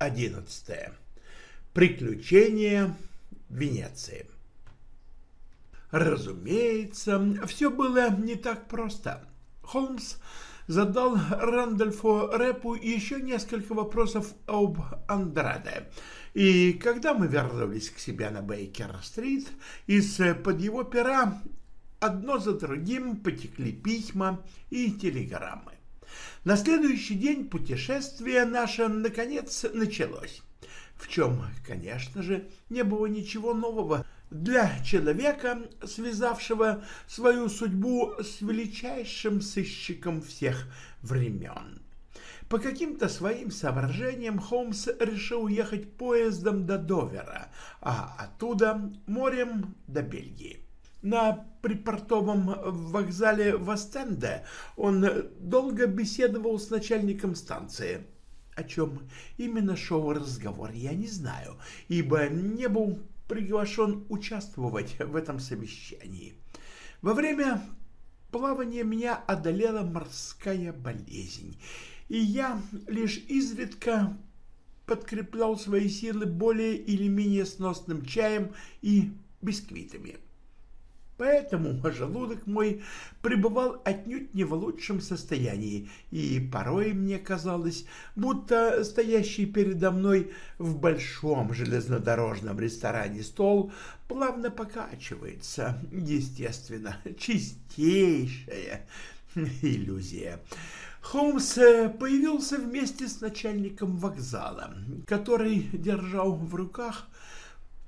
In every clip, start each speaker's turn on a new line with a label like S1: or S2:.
S1: одиннадцатая. Приключения Венеции. Разумеется, все было не так просто. Холмс задал Рандольфу Рэпу еще несколько вопросов об Андраде. И когда мы вернулись к себе на Бейкер-стрит, из-под его пера одно за другим потекли письма и телеграммы. На следующий день путешествие наше наконец началось, в чем, конечно же, не было ничего нового для человека, связавшего свою судьбу с величайшим сыщиком всех времен. По каким-то своим соображениям Холмс решил уехать поездом до Довера, а оттуда морем до Бельгии. На припортовом вокзале в Остенде он долго беседовал с начальником станции. О чем именно шел разговор, я не знаю, ибо не был приглашен участвовать в этом совещании. Во время плавания меня одолела морская болезнь, и я лишь изредка подкреплял свои силы более или менее сносным чаем и бисквитами. Поэтому желудок мой пребывал отнюдь не в лучшем состоянии, и порой мне казалось, будто стоящий передо мной в большом железнодорожном ресторане стол плавно покачивается. Естественно, чистейшая иллюзия. Холмс появился вместе с начальником вокзала, который держал в руках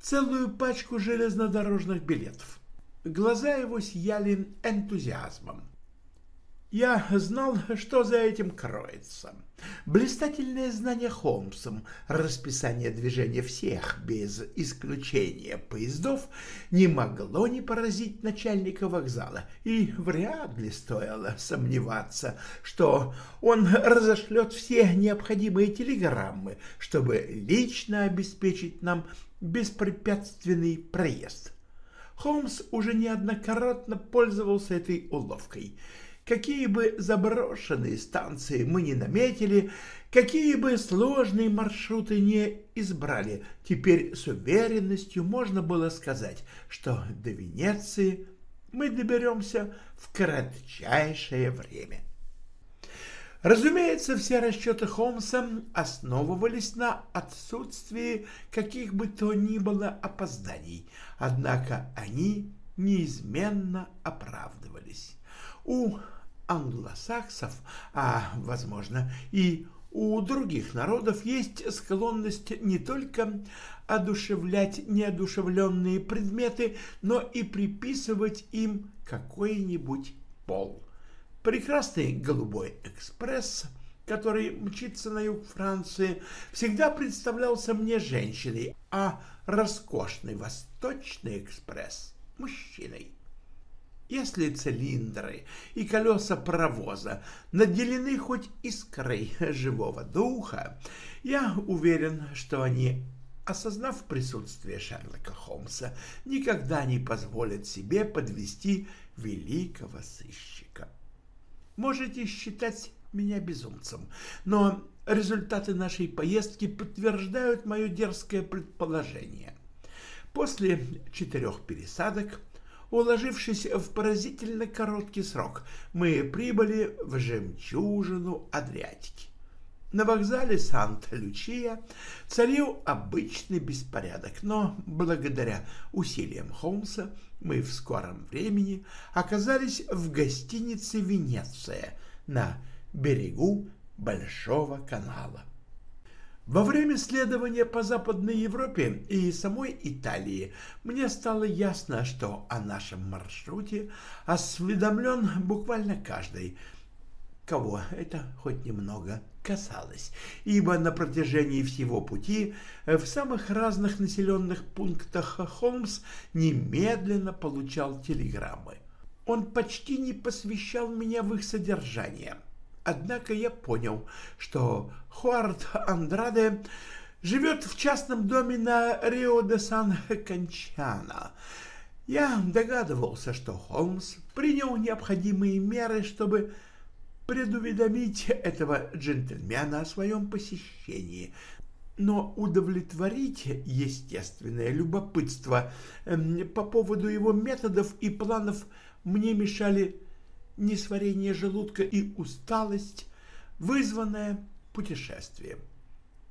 S1: целую пачку железнодорожных билетов. Глаза его сияли энтузиазмом. Я знал, что за этим кроется. Блистательное знание Холмсом расписание движения всех, без исключения поездов, не могло не поразить начальника вокзала, и вряд ли стоило сомневаться, что он разошлет все необходимые телеграммы, чтобы лично обеспечить нам беспрепятственный проезд. Холмс уже неоднократно пользовался этой уловкой. Какие бы заброшенные станции мы не наметили, какие бы сложные маршруты не избрали, теперь с уверенностью можно было сказать, что до Венеции мы доберемся в кратчайшее время. Разумеется, все расчеты Холмса основывались на отсутствии каких бы то ни было опозданий, однако они неизменно оправдывались. У англосаксов, а, возможно, и у других народов есть склонность не только одушевлять неодушевленные предметы, но и приписывать им какой-нибудь пол. Прекрасный голубой экспресс, который мчится на юг Франции, всегда представлялся мне женщиной, а роскошный восточный экспресс – мужчиной. Если цилиндры и колеса паровоза наделены хоть искрой живого духа, я уверен, что они, осознав присутствие Шерлока Холмса, никогда не позволят себе подвести великого сыщика. Можете считать меня безумцем, но результаты нашей поездки подтверждают мое дерзкое предположение. После четырех пересадок, уложившись в поразительно короткий срок, мы прибыли в жемчужину Адриатики. На вокзале Санта-Лючия царил обычный беспорядок, но благодаря усилиям Холмса мы в скором времени оказались в гостинице «Венеция» на берегу Большого канала. Во время следования по Западной Европе и самой Италии мне стало ясно, что о нашем маршруте осведомлен буквально каждый – кого это хоть немного касалось, ибо на протяжении всего пути в самых разных населенных пунктах Холмс немедленно получал телеграммы. Он почти не посвящал меня в их содержание. Однако я понял, что Хуарт Андраде живет в частном доме на Рио-де-Сан-Кончано. Я догадывался, что Холмс принял необходимые меры, чтобы предуведомить этого джентльмена о своем посещении, но удовлетворить естественное любопытство эм, по поводу его методов и планов мне мешали несварение желудка и усталость, вызванная путешествием.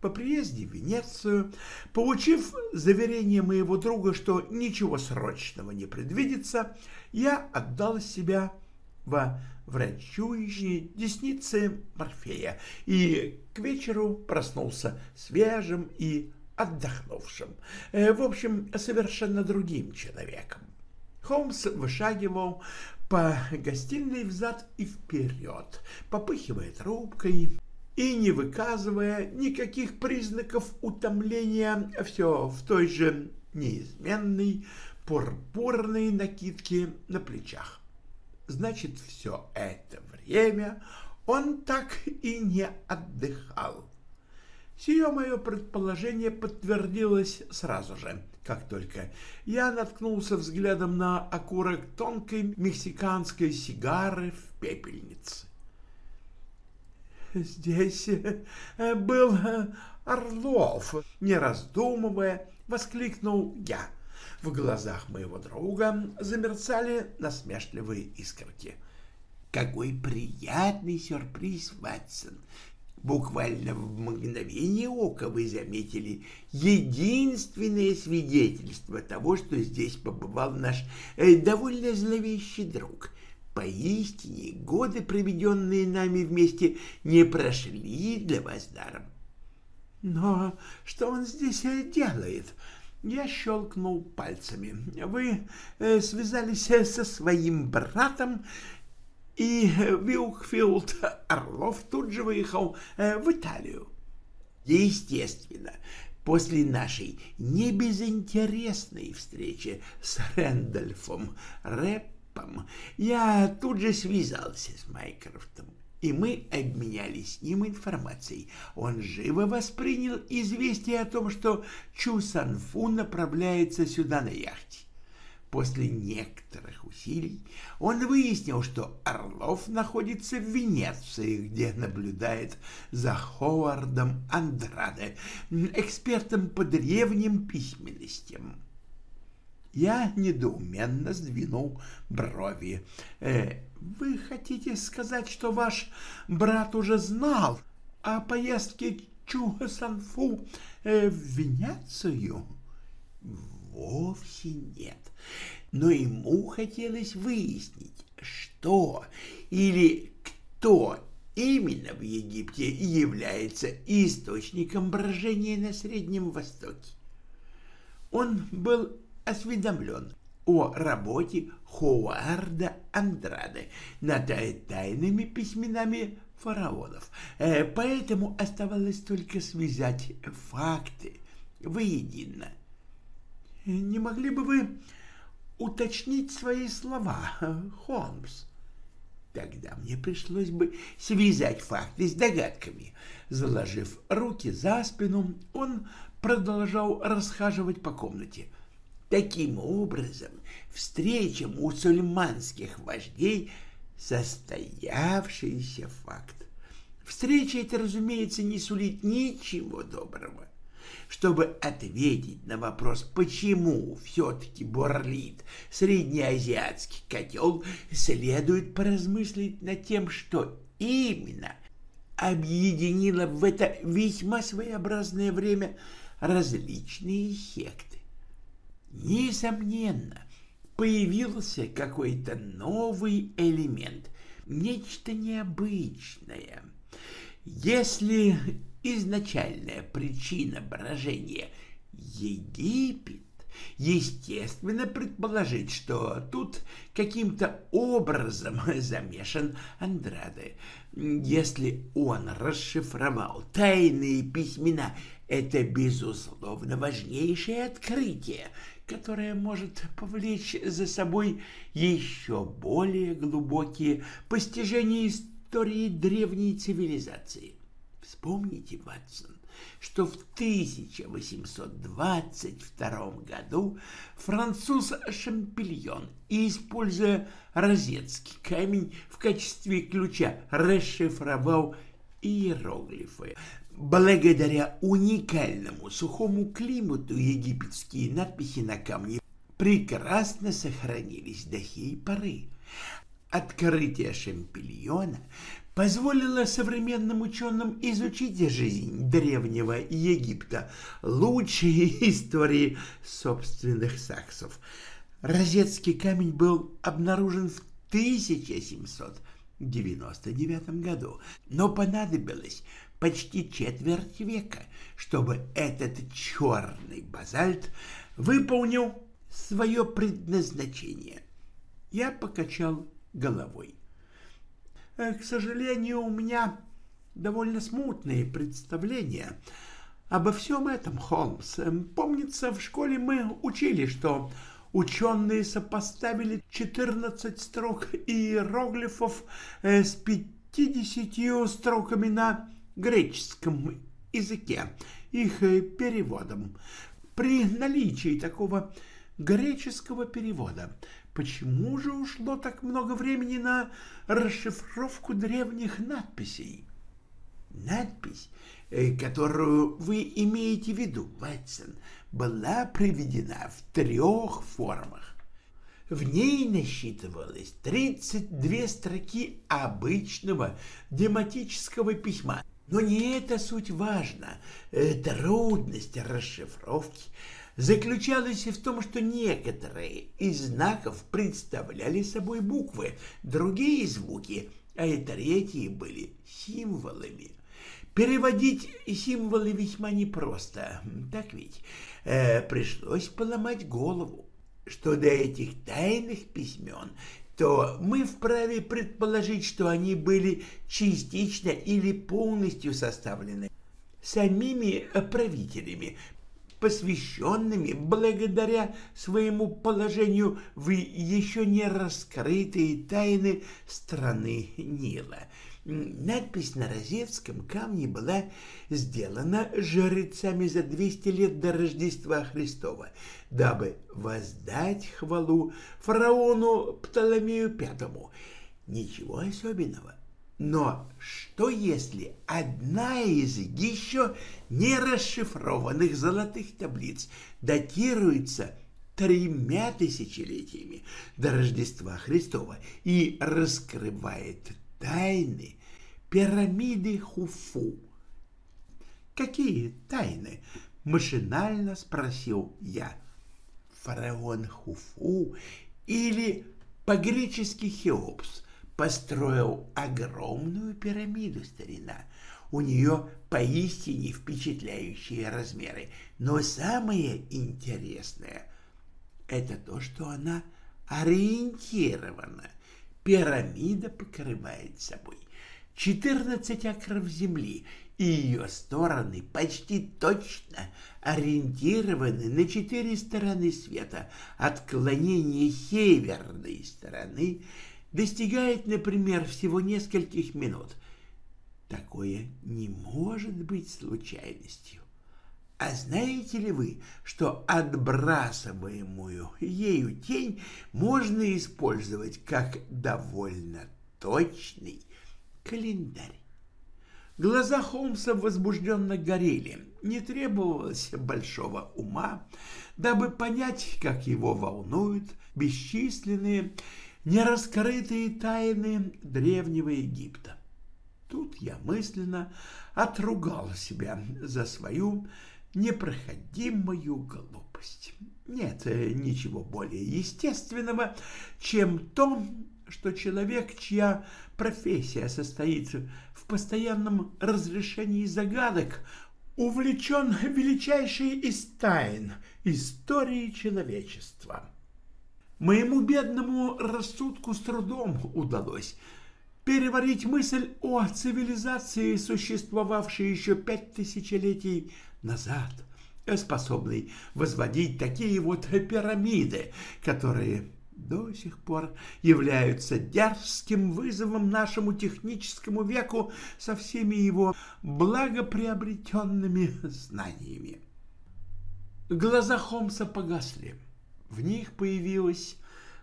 S1: По приезде в Венецию, получив заверение моего друга, что ничего срочного не предвидится, я отдал себя во врачующие десницы Морфея и к вечеру проснулся свежим и отдохнувшим, э, в общем, совершенно другим человеком. Холмс вышагивал по гостиной взад и вперед, попыхивая трубкой и не выказывая никаких признаков утомления, все в той же неизменной пурпурной накидке на плечах. Значит, все это время он так и не отдыхал. Сие мое предположение подтвердилось сразу же, как только я наткнулся взглядом на окурок тонкой мексиканской сигары в пепельнице. «Здесь э, был э, Орлов», — не раздумывая, воскликнул я. В глазах моего друга замерцали насмешливые искорки. «Какой приятный сюрприз, Ватсон! Буквально в мгновение ока вы заметили единственное свидетельство того, что здесь побывал наш э, довольно зловещий друг. Поистине, годы, проведенные нами вместе, не прошли для вас даром. Но что он здесь э, делает? Я щелкнул пальцами. Вы э, связались э, со своим братом и Вилкфилд Орлов тут же выехал э, в Италию. Естественно, после нашей небезынтересной встречи с Рэндольфом Рэппом я тут же связался с Майкрофтом, и мы обменялись с ним информацией. Он живо воспринял известие о том, что Чу Санфу направляется сюда на яхте. После некоторых усилий он выяснил, что Орлов находится в Венеции, где наблюдает за Ховардом Андраде, экспертом по древним письменностям. Я недоуменно сдвинул брови. «Э, «Вы хотите сказать, что ваш брат уже знал о поездке Чу Санфу э, в Венецию?» «Вовсе нет но ему хотелось выяснить, что или кто именно в Египте является источником брожения на Среднем Востоке. Он был осведомлен о работе Ховарда Андраде над тайными письменами фараонов, э, поэтому оставалось только связать факты воедино. «Не могли бы вы уточнить свои слова, Холмс. Тогда мне пришлось бы связать факты с догадками. Заложив руки за спину, он продолжал расхаживать по комнате. Таким образом, встреча мусульманских вождей — состоявшийся факт. Встреча эта, разумеется, не сулит ничего доброго чтобы ответить на вопрос, почему все-таки бурлит среднеазиатский котел, следует поразмыслить над тем, что именно объединило в это весьма своеобразное время различные секты. Несомненно, появился какой-то новый элемент, нечто необычное. Если изначальная причина брожения Египет, Естественно, предположить, что тут каким-то образом замешан Андраде. Если он расшифровал тайные письмена, это, безусловно, важнейшее открытие, которое может повлечь за собой еще более глубокие постижения истории древней цивилизации. Вспомните, Ватсон, что в 1822 году француз Шампильон, используя розетский камень в качестве ключа, расшифровал иероглифы. Благодаря уникальному сухому климату египетские надписи на камне прекрасно сохранились до сей поры. Открытие Шампильона позволило современным ученым изучить жизнь древнего Египта, лучшие истории собственных саксов. Розетский камень был обнаружен в 1799 году, но понадобилось почти четверть века, чтобы этот черный базальт выполнил свое предназначение. Я покачал головой. Э, к сожалению, у меня довольно смутные представления обо всем этом, Холмс. Эм, помнится, в школе мы учили, что ученые сопоставили 14 строк иероглифов э, с 50 строками на греческом языке, их э, переводом. При наличии такого греческого перевода почему же ушло так много времени на расшифровку древних надписей? Надпись, э, которую вы имеете в виду, Ватсон, была приведена в трех формах. В ней насчитывалось 32 строки обычного дематического письма. Но не это суть важна. Трудность расшифровки заключалась и в том, что некоторые из знаков представляли собой буквы, другие — звуки, а и третьи были символами. Переводить символы весьма непросто, так ведь? Э, пришлось поломать голову. Что до этих тайных письмен, то мы вправе предположить, что они были частично или полностью составлены самими правителями, посвященными благодаря своему положению в еще не раскрытые тайны страны Нила. Надпись на розетском камне была сделана жрецами за 200 лет до Рождества Христова, дабы воздать хвалу фараону Птоломею Пятому. Ничего особенного. Но что если одна из еще не расшифрованных золотых таблиц датируется тремя тысячелетиями до Рождества Христова и раскрывает тайны пирамиды Хуфу? Какие тайны? Машинально спросил я. Фараон Хуфу или по-гречески Хеопс – построил огромную пирамиду, старина. У нее поистине впечатляющие размеры. Но самое интересное — это то, что она ориентирована. Пирамида покрывает собой 14 акров земли, и ее стороны почти точно ориентированы на четыре стороны света. Отклонение северной стороны — достигает, например, всего нескольких минут. Такое не может быть случайностью. А знаете ли вы, что отбрасываемую ею тень можно использовать как довольно точный календарь? Глаза Холмса возбужденно горели. Не требовалось большого ума, дабы понять, как его волнуют бесчисленные нераскрытые тайны древнего Египта. Тут я мысленно отругал себя за свою непроходимую глупость. Нет ничего более естественного, чем то, что человек, чья профессия состоит в постоянном разрешении загадок, увлечен величайшей из тайн истории человечества. Моему бедному рассудку с трудом удалось переварить мысль о цивилизации, существовавшей еще пять тысячелетий назад, способной возводить такие вот пирамиды, которые до сих пор являются дерзким вызовом нашему техническому веку со всеми его благоприобретенными знаниями. Глаза Холмса погасли. В них появилось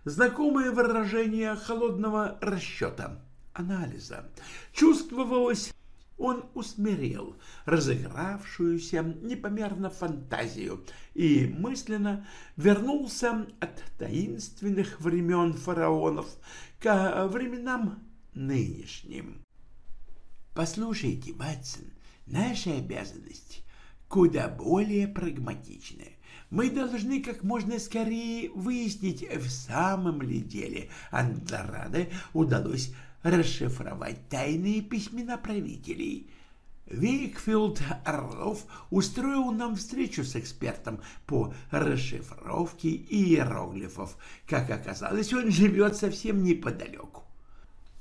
S1: знакомое выражение холодного расчета, анализа. Чувствовалось, он усмирил разыгравшуюся непомерно фантазию и мысленно вернулся от таинственных времен фараонов к временам нынешним. Послушайте, Ватсон, наши обязанности куда более прагматичны. Мы должны как можно скорее выяснить, в самом ли деле Андораде удалось расшифровать тайные письмена правителей. Викфилд Орлов устроил нам встречу с экспертом по расшифровке иероглифов. Как оказалось, он живет совсем неподалеку.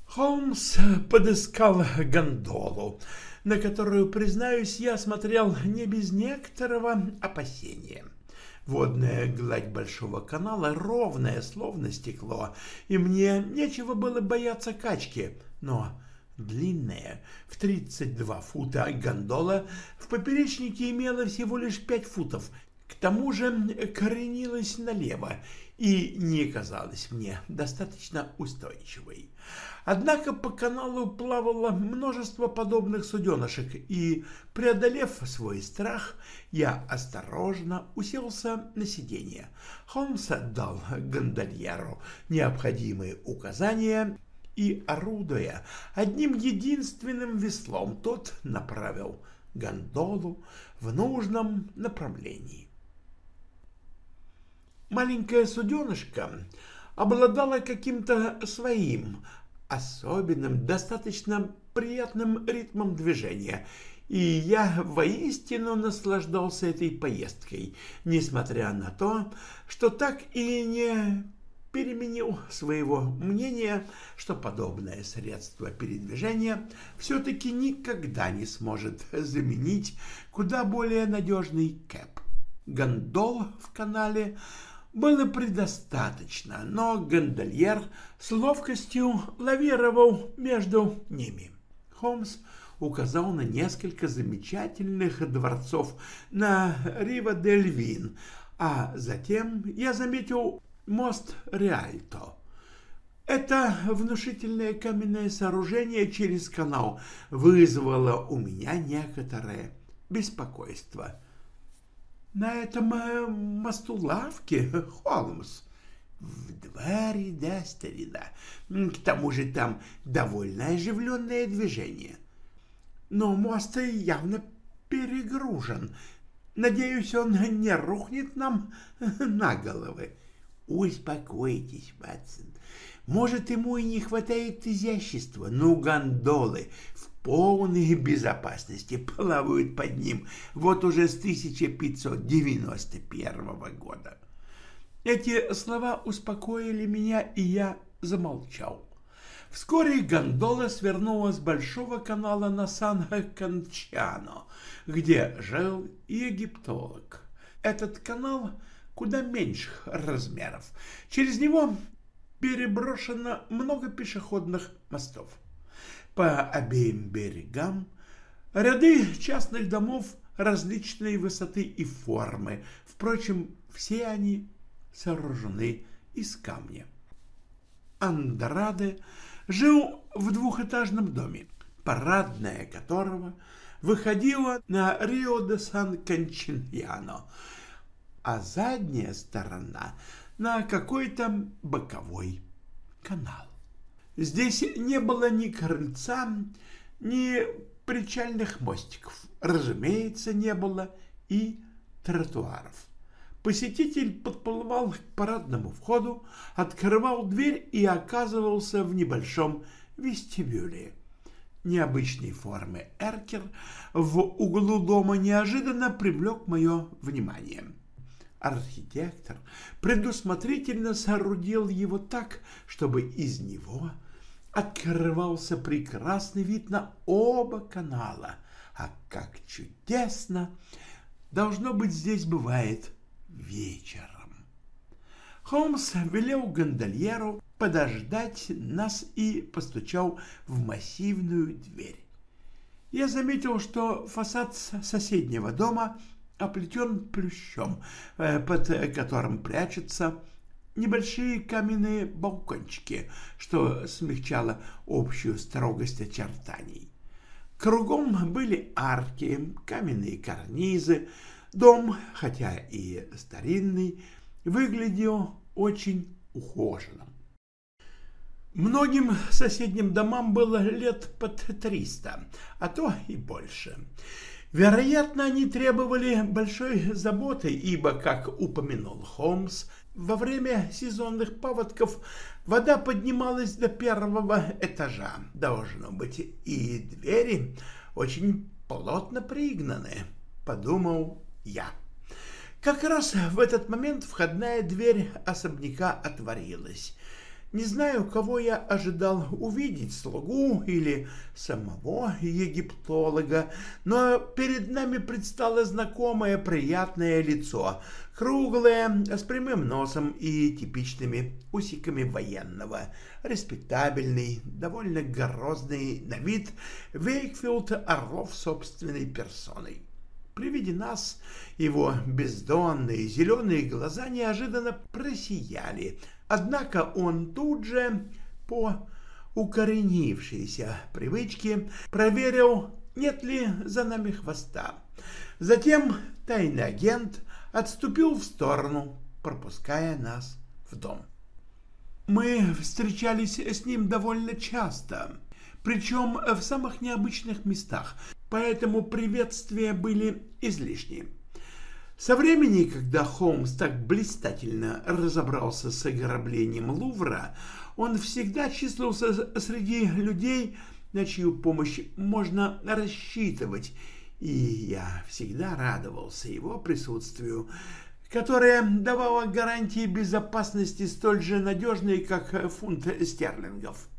S1: Холмс подыскал гондолу, на которую, признаюсь, я смотрел не без некоторого опасения. Водная гладь большого канала ровная, словно стекло, и мне нечего было бояться качки, но длинная, в 32 фута гондола в поперечнике имела всего лишь 5 футов, к тому же коренилась налево и не казалась мне достаточно устойчивой. Однако по каналу плавало множество подобных суденышек, и, преодолев свой страх, я осторожно уселся на сиденье. Холмс отдал гондольеру необходимые указания, и, орудуя одним единственным веслом, тот направил гондолу в нужном направлении. Маленькая суденышка обладала каким-то своим особенным, достаточно приятным ритмом движения, и я воистину наслаждался этой поездкой, несмотря на то, что так и не переменил своего мнения, что подобное средство передвижения все-таки никогда не сможет заменить куда более надежный кэп. Гондол в канале было предостаточно, но гондольер с ловкостью лавировал между ними. Холмс указал на несколько замечательных дворцов на Рива-дель-Вин, а затем я заметил мост Реальто. Это внушительное каменное сооружение через канал вызвало у меня некоторое беспокойство – на этом э, мосту лавки, Холмс? В два ряда, старина. К тому же там довольно оживленное движение. Но мост явно перегружен. Надеюсь, он не рухнет нам на головы. Успокойтесь, Ватсон. Может, ему и не хватает изящества, но гондолы в полной безопасности плавают под ним вот уже с 1591 года. Эти слова успокоили меня, и я замолчал. Вскоре гондола свернула с большого канала на Сан-Кончано, где жил египтолог. Этот канал куда меньших размеров. Через него переброшено много пешеходных мостов. По обеим берегам ряды частных домов различной высоты и формы. Впрочем, все они сооружены из камня. Андраде жил в двухэтажном доме, парадная которого выходила на Рио-де-Сан-Кончиньяно, а задняя сторона на какой-то боковой канал. Здесь не было ни крыльца, ни причальных мостиков. Разумеется, не было и тротуаров. Посетитель подплывал к парадному входу, открывал дверь и оказывался в небольшом вестибюле. необычной формы эркер в углу дома неожиданно привлек мое внимание. Архитектор предусмотрительно соорудил его так, чтобы из него открывался прекрасный вид на оба канала. А как чудесно! Должно быть, здесь бывает вечером. Холмс велел гондольеру подождать нас и постучал в массивную дверь. Я заметил, что фасад соседнего дома оплетен плющом, э, под которым прячутся небольшие каменные балкончики, что смягчало общую строгость очертаний. Кругом были арки, каменные карнизы. Дом, хотя и старинный, выглядел очень ухоженным. Многим соседним домам было лет под триста, а то и больше. Вероятно, они требовали большой заботы, ибо, как упомянул Холмс, во время сезонных паводков вода поднималась до первого этажа. Должно быть, и двери очень плотно пригнаны, подумал я. Как раз в этот момент входная дверь особняка отворилась. Не знаю, кого я ожидал увидеть, слугу или самого египтолога, но перед нами предстало знакомое приятное лицо, круглое, с прямым носом и типичными усиками военного, респектабельный, довольно грозный на вид Вейкфилд Орлов собственной персоной. При виде нас его бездонные зеленые глаза неожиданно просияли, однако он тут же по укоренившейся привычке проверил, нет ли за нами хвоста. Затем тайный агент отступил в сторону, пропуская нас в дом. Мы встречались с ним довольно часто, причем в самых необычных местах, поэтому приветствия были излишни. Со времени, когда Холмс так блистательно разобрался с ограблением Лувра, он всегда числился среди людей, на чью помощь можно рассчитывать, и я всегда радовался его присутствию, которое давало гарантии безопасности столь же надежные, как фунт стерлингов.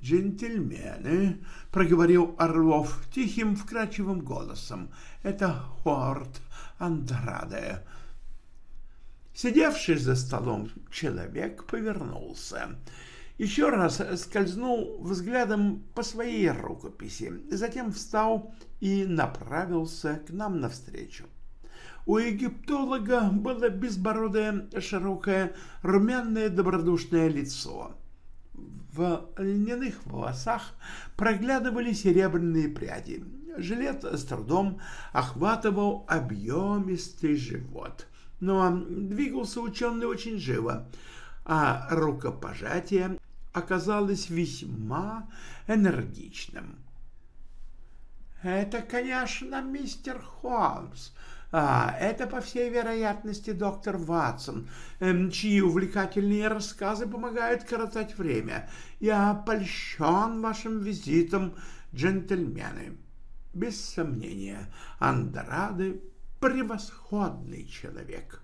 S1: «Джентльмены», — проговорил Орлов тихим, вкрадчивым голосом, — «это Хорт Андраде». Сидевший за столом человек повернулся. Еще раз скользнул взглядом по своей рукописи, затем встал и направился к нам навстречу. У египтолога было безбородое, широкое, румяное, добродушное лицо. В льняных волосах проглядывали серебряные пряди. Жилет с трудом охватывал объемистый живот, но двигался ученый очень живо, а рукопожатие оказалось весьма энергичным. «Это, конечно, мистер Холмс», а, это, по всей вероятности, доктор Ватсон, эм, чьи увлекательные рассказы помогают коротать время. Я польщен вашим визитом, джентльмены. Без сомнения, Андрады — превосходный человек.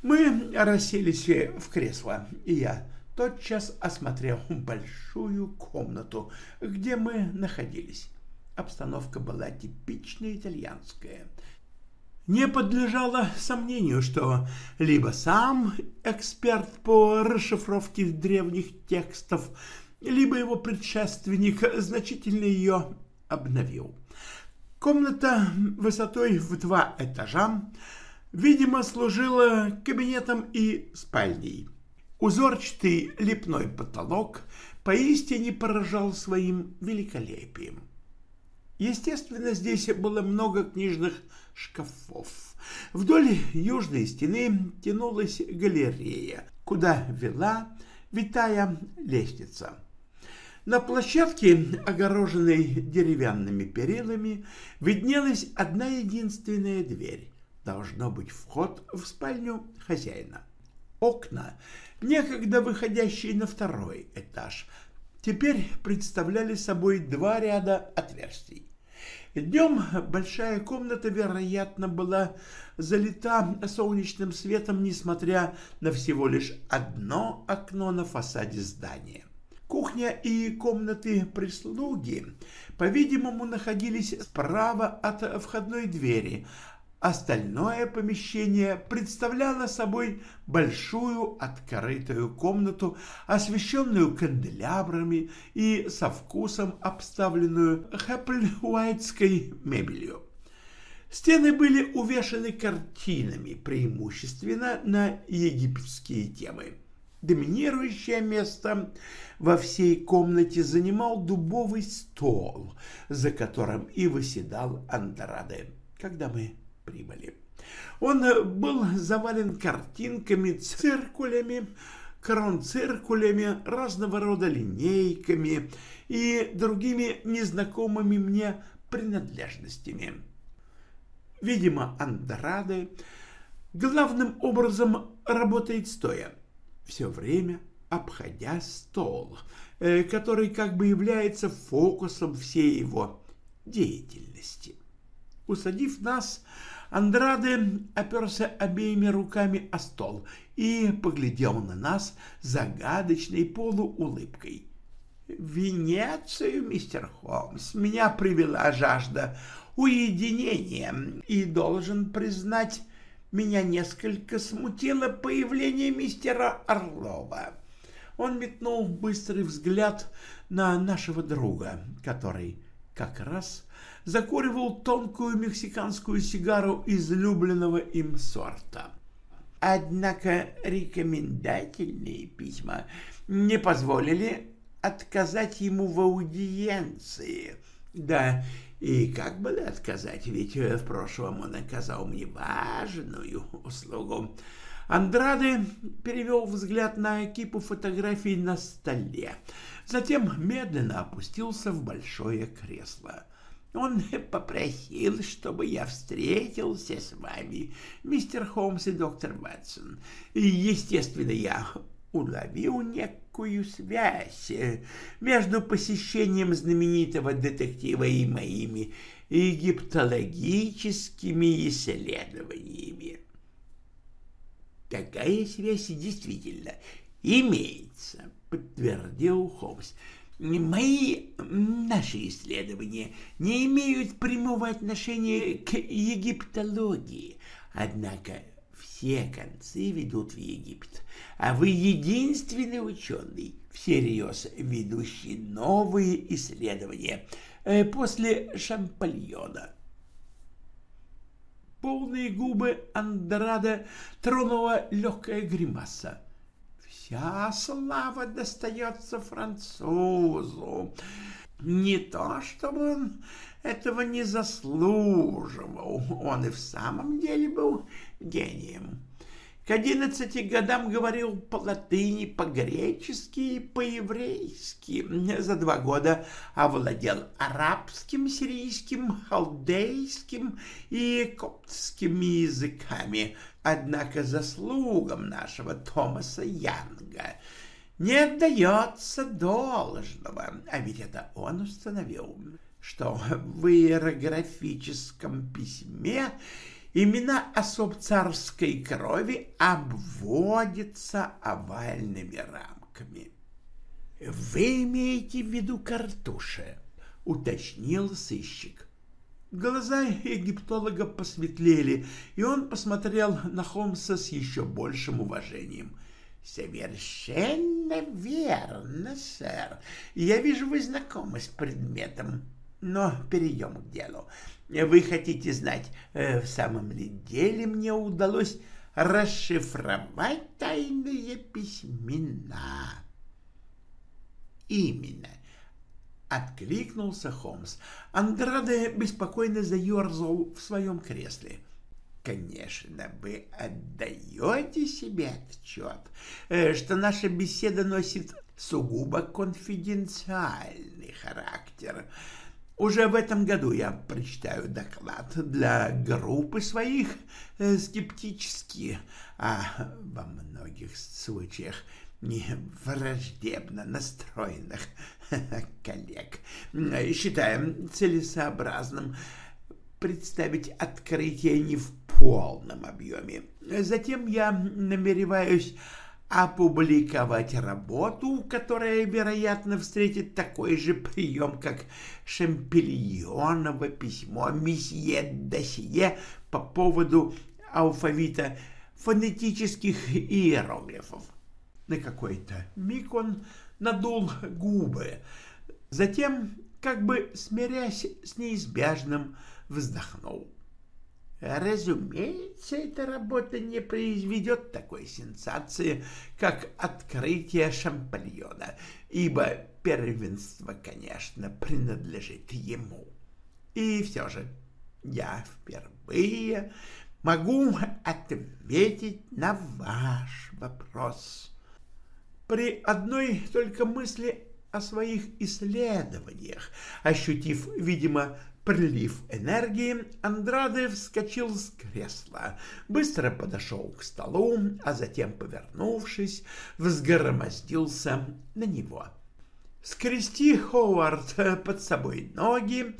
S1: Мы расселись в кресло, и я тотчас осмотрел большую комнату, где мы находились. Обстановка была типично итальянская — не подлежало сомнению, что либо сам эксперт по расшифровке древних текстов, либо его предшественник значительно ее обновил. Комната высотой в два этажа, видимо, служила кабинетом и спальней. Узорчатый лепной потолок поистине поражал своим великолепием. Естественно, здесь было много книжных шкафов. Вдоль южной стены тянулась галерея, куда вела витая лестница. На площадке, огороженной деревянными перилами, виднелась одна единственная дверь. Должно быть вход в спальню хозяина. Окна, некогда выходящие на второй этаж, теперь представляли собой два ряда отверстий. Днем большая комната, вероятно, была залита солнечным светом, несмотря на всего лишь одно окно на фасаде здания. Кухня и комнаты прислуги, по-видимому, находились справа от входной двери. Остальное помещение представляло собой большую открытую комнату, освещенную канделябрами и со вкусом обставленную хэппль-уайтской мебелью. Стены были увешаны картинами, преимущественно на египетские темы. Доминирующее место во всей комнате занимал дубовый стол, за которым и выседал Андраде, когда мы прибыли. Он был завален картинками, циркулями, кронциркулями, разного рода линейками и другими незнакомыми мне принадлежностями. Видимо, Андраде главным образом работает стоя все время обходя стол, э, который как бы является фокусом всей его деятельности. Усадив нас, Андраде оперся обеими руками о стол и поглядел на нас загадочной полуулыбкой. «В Венецию, мистер Холмс, меня привела жажда уединения, и, должен признать, меня несколько смутило появление мистера Орлова. Он метнул быстрый взгляд на нашего друга, который как раз закуривал тонкую мексиканскую сигару излюбленного им сорта. Однако рекомендательные письма не позволили отказать ему в аудиенции. Да, и как бы отказать, ведь э, в прошлом он оказал мне важную услугу. Андраде перевел взгляд на кипу фотографий на столе, затем медленно опустился в большое кресло. Он попросил, чтобы я встретился с вами, мистер Холмс и доктор Ватсон. И, естественно, я уловил некую связь э, между посещением знаменитого детектива и моими египтологическими исследованиями. Такая связь действительно имеется, подтвердил Холмс. Мои, наши исследования не имеют прямого отношения к египтологии, однако все концы ведут в Египет, а вы единственный ученый, всерьез ведущий новые исследования э, после Шампальона. Полные губы Андрада тронула легкая гримаса. Вся слава достается французу. Не то, чтобы он этого не заслуживал. Он и в самом деле был гением. К одиннадцати годам говорил по-латыни, по-гречески и по-еврейски. За два года овладел арабским, сирийским, халдейским и коптскими языками. Однако заслугам нашего Томаса Янга не отдается должного, а ведь это он установил, что в иерографическом письме имена особ царской крови обводятся овальными рамками. «Вы имеете в виду картуша?» — уточнил сыщик. Глаза египтолога посветлели, и он посмотрел на Холмса с еще большим уважением. «Совершенно верно, сэр. Я вижу, вы знакомы с предметом. Но перейдем к делу. Вы хотите знать, э, в самом ли деле мне удалось расшифровать тайные письмена? Именно. Откликнулся Холмс. Андраде беспокойно заерзал в своем кресле. Конечно, вы отдаете себе отчет, э, что наша беседа носит сугубо конфиденциальный характер. Уже в этом году я прочитаю доклад для группы своих э, скептически, а во многих случаях не враждебно настроенных коллег. Считаем целесообразным представить открытие не в полном объеме. Затем я намереваюсь опубликовать работу, которая, вероятно, встретит такой же прием, как Шампильоново письмо месье Досье по поводу алфавита фонетических иероглифов. На какой-то миг он надул губы, затем, как бы смирясь с неизбежным, вздохнул. Разумеется, эта работа не произведет такой сенсации, как открытие шампаньона, ибо первенство, конечно, принадлежит ему. И все же я впервые могу ответить на ваш вопрос. При одной только мысли о своих исследованиях, ощутив, видимо, Прилив энергии, Андраде вскочил с кресла, быстро подошел к столу, а затем, повернувшись, взгромоздился на него. Скрести Ховард под собой ноги,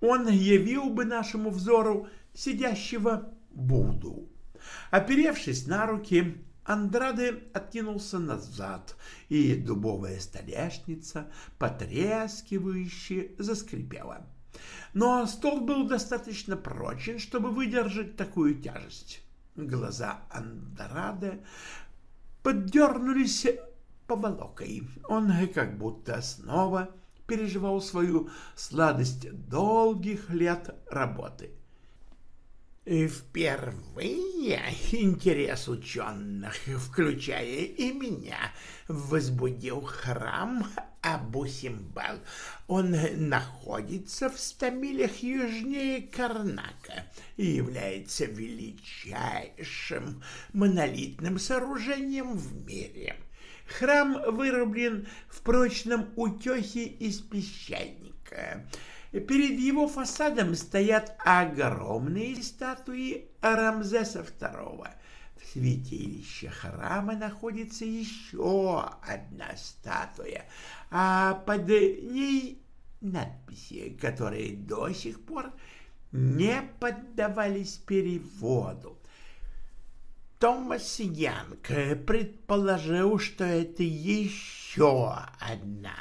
S1: он явил бы нашему взору сидящего Буду. Оперевшись на руки, Андраде откинулся назад, и дубовая столешница потрескивающе заскрипела но стол был достаточно прочен, чтобы выдержать такую тяжесть. Глаза Андраде поддернулись поволокой. Он как будто снова переживал свою сладость долгих лет работы. Впервые интерес ученых, включая и меня, возбудил храм Абу-Симбал. Он находится в ста милях южнее Карнака и является величайшим монолитным сооружением в мире. Храм вырублен в прочном утесе из песчаника. Перед его фасадом стоят огромные статуи Рамзеса II – в святилище храма находится еще одна статуя, а под ней надписи, которые до сих пор не поддавались переводу. Томас Янг предположил, что это еще одна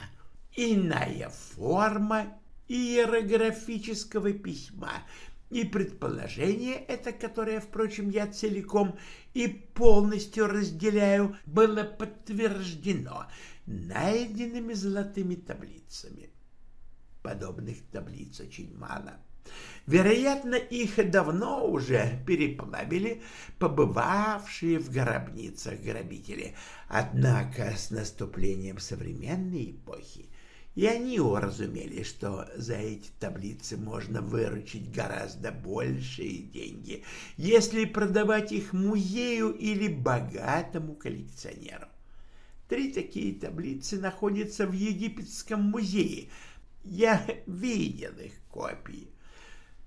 S1: иная форма иерографического письма, и предположение это, которое, впрочем, я целиком и полностью разделяю, было подтверждено найденными золотыми таблицами. Подобных таблиц очень мало. Вероятно, их давно уже переплавили побывавшие в гробницах грабители. Однако с наступлением современной эпохи и они уразумели, что за эти таблицы можно выручить гораздо большие деньги, если продавать их музею или богатому коллекционеру. Три такие таблицы находятся в Египетском музее. Я видел их копии.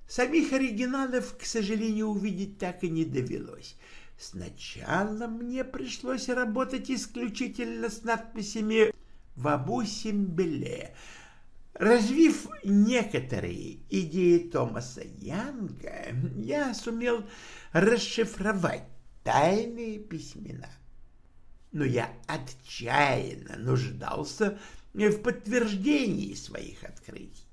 S1: Самих оригиналов, к сожалению, увидеть так и не довелось. Сначала мне пришлось работать исключительно с надписями в Абу-Симбеле. Развив некоторые идеи Томаса Янга, я сумел расшифровать тайные письмена. Но я отчаянно нуждался в подтверждении своих открытий.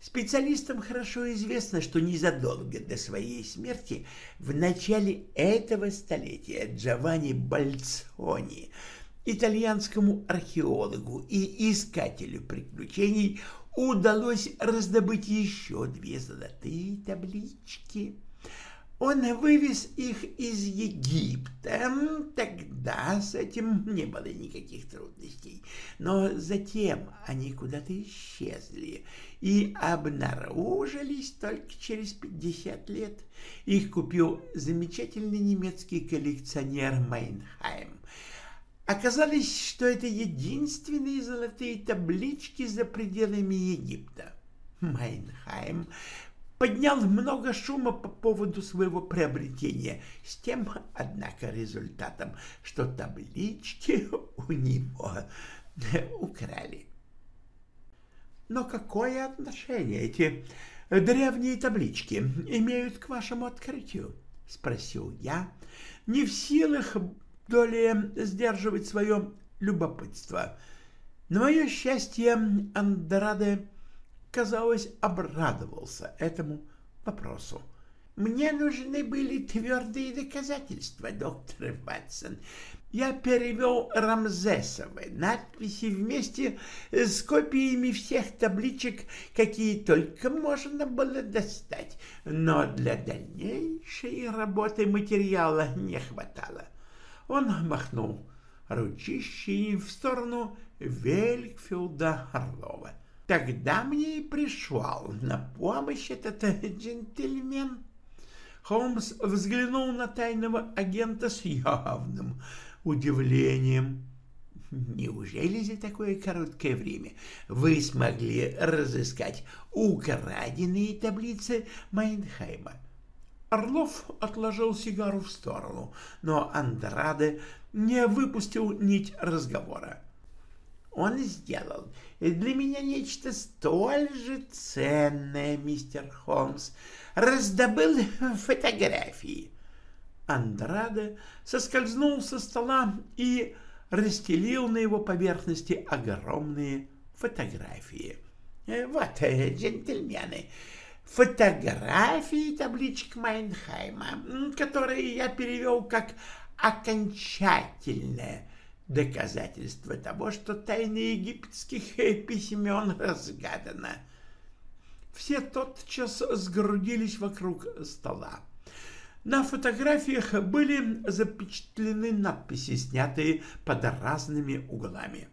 S1: Специалистам хорошо известно, что незадолго до своей смерти в начале этого столетия Джованни Бальцони – итальянскому археологу и искателю приключений удалось раздобыть еще две золотые таблички. Он вывез их из Египта. Тогда с этим не было никаких трудностей. Но затем они куда-то исчезли и обнаружились только через 50 лет. Их купил замечательный немецкий коллекционер Майнхайм. Оказалось, что это единственные золотые таблички за пределами Египта. Майнхайм поднял много шума по поводу своего приобретения, с тем, однако, результатом, что таблички у него украли. Но какое отношение эти древние таблички имеют к вашему открытию? — спросил я, не в силах доли сдерживать свое любопытство. На мое счастье, Андраде, казалось, обрадовался этому вопросу. Мне нужны были твердые доказательства, доктор Ватсон. Я перевел Рамзесовы надписи вместе с копиями всех табличек, какие только можно было достать, но для дальнейшей работы материала не хватало. Он махнул ручищей в сторону Велькфилда Орлова. Тогда мне и пришел на помощь этот джентльмен. Холмс взглянул на тайного агента с явным удивлением. Неужели за такое короткое время вы смогли разыскать украденные таблицы Майнхайма? Орлов отложил сигару в сторону, но Андраде не выпустил нить разговора. Он сделал для меня нечто столь же ценное, мистер Холмс. Раздобыл фотографии. Андраде соскользнул со стола и расстелил на его поверхности огромные фотографии. Э, вот, э, джентльмены, фотографии табличек Майнхайма, которые я перевел как окончательное доказательство того, что тайна египетских письмен разгадана. Все тотчас сгрудились вокруг стола. На фотографиях были запечатлены надписи, снятые под разными углами.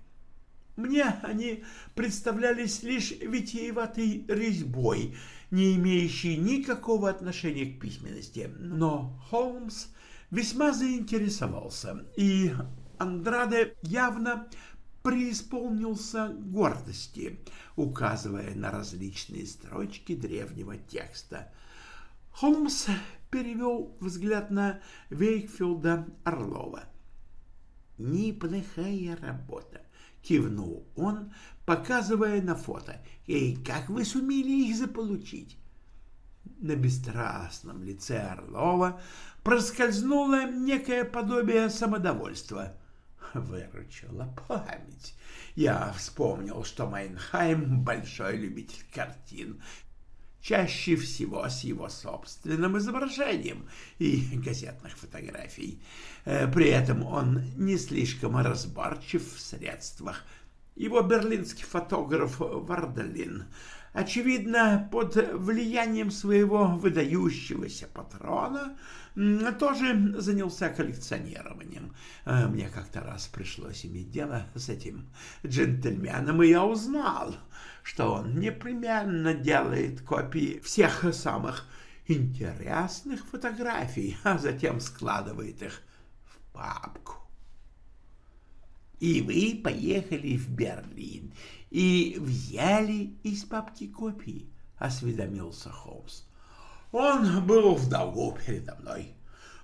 S1: Мне они представлялись лишь витиеватой резьбой, не имеющей никакого отношения к письменности. Но Холмс весьма заинтересовался, и Андраде явно преисполнился гордости, указывая на различные строчки древнего текста. Холмс перевел взгляд на Вейкфилда Орлова. «Неплохая работа», — кивнул он, показывая на фото. «И как вы сумели их заполучить?» На бесстрастном лице Орлова проскользнуло некое подобие самодовольства. Выручила память. Я вспомнил, что Майнхайм — большой любитель картин, чаще всего с его собственным изображением и газетных фотографий. Э, при этом он не слишком разборчив в средствах. Его берлинский фотограф Варделин, очевидно, под влиянием своего выдающегося патрона, тоже занялся коллекционированием. Э, мне как-то раз пришлось иметь дело с этим джентльменом, и я узнал, что он непременно делает копии всех самых интересных фотографий, а затем складывает их в папку. И вы поехали в Берлин и взяли из папки копии, осведомился Холмс. Он был в долгу передо мной.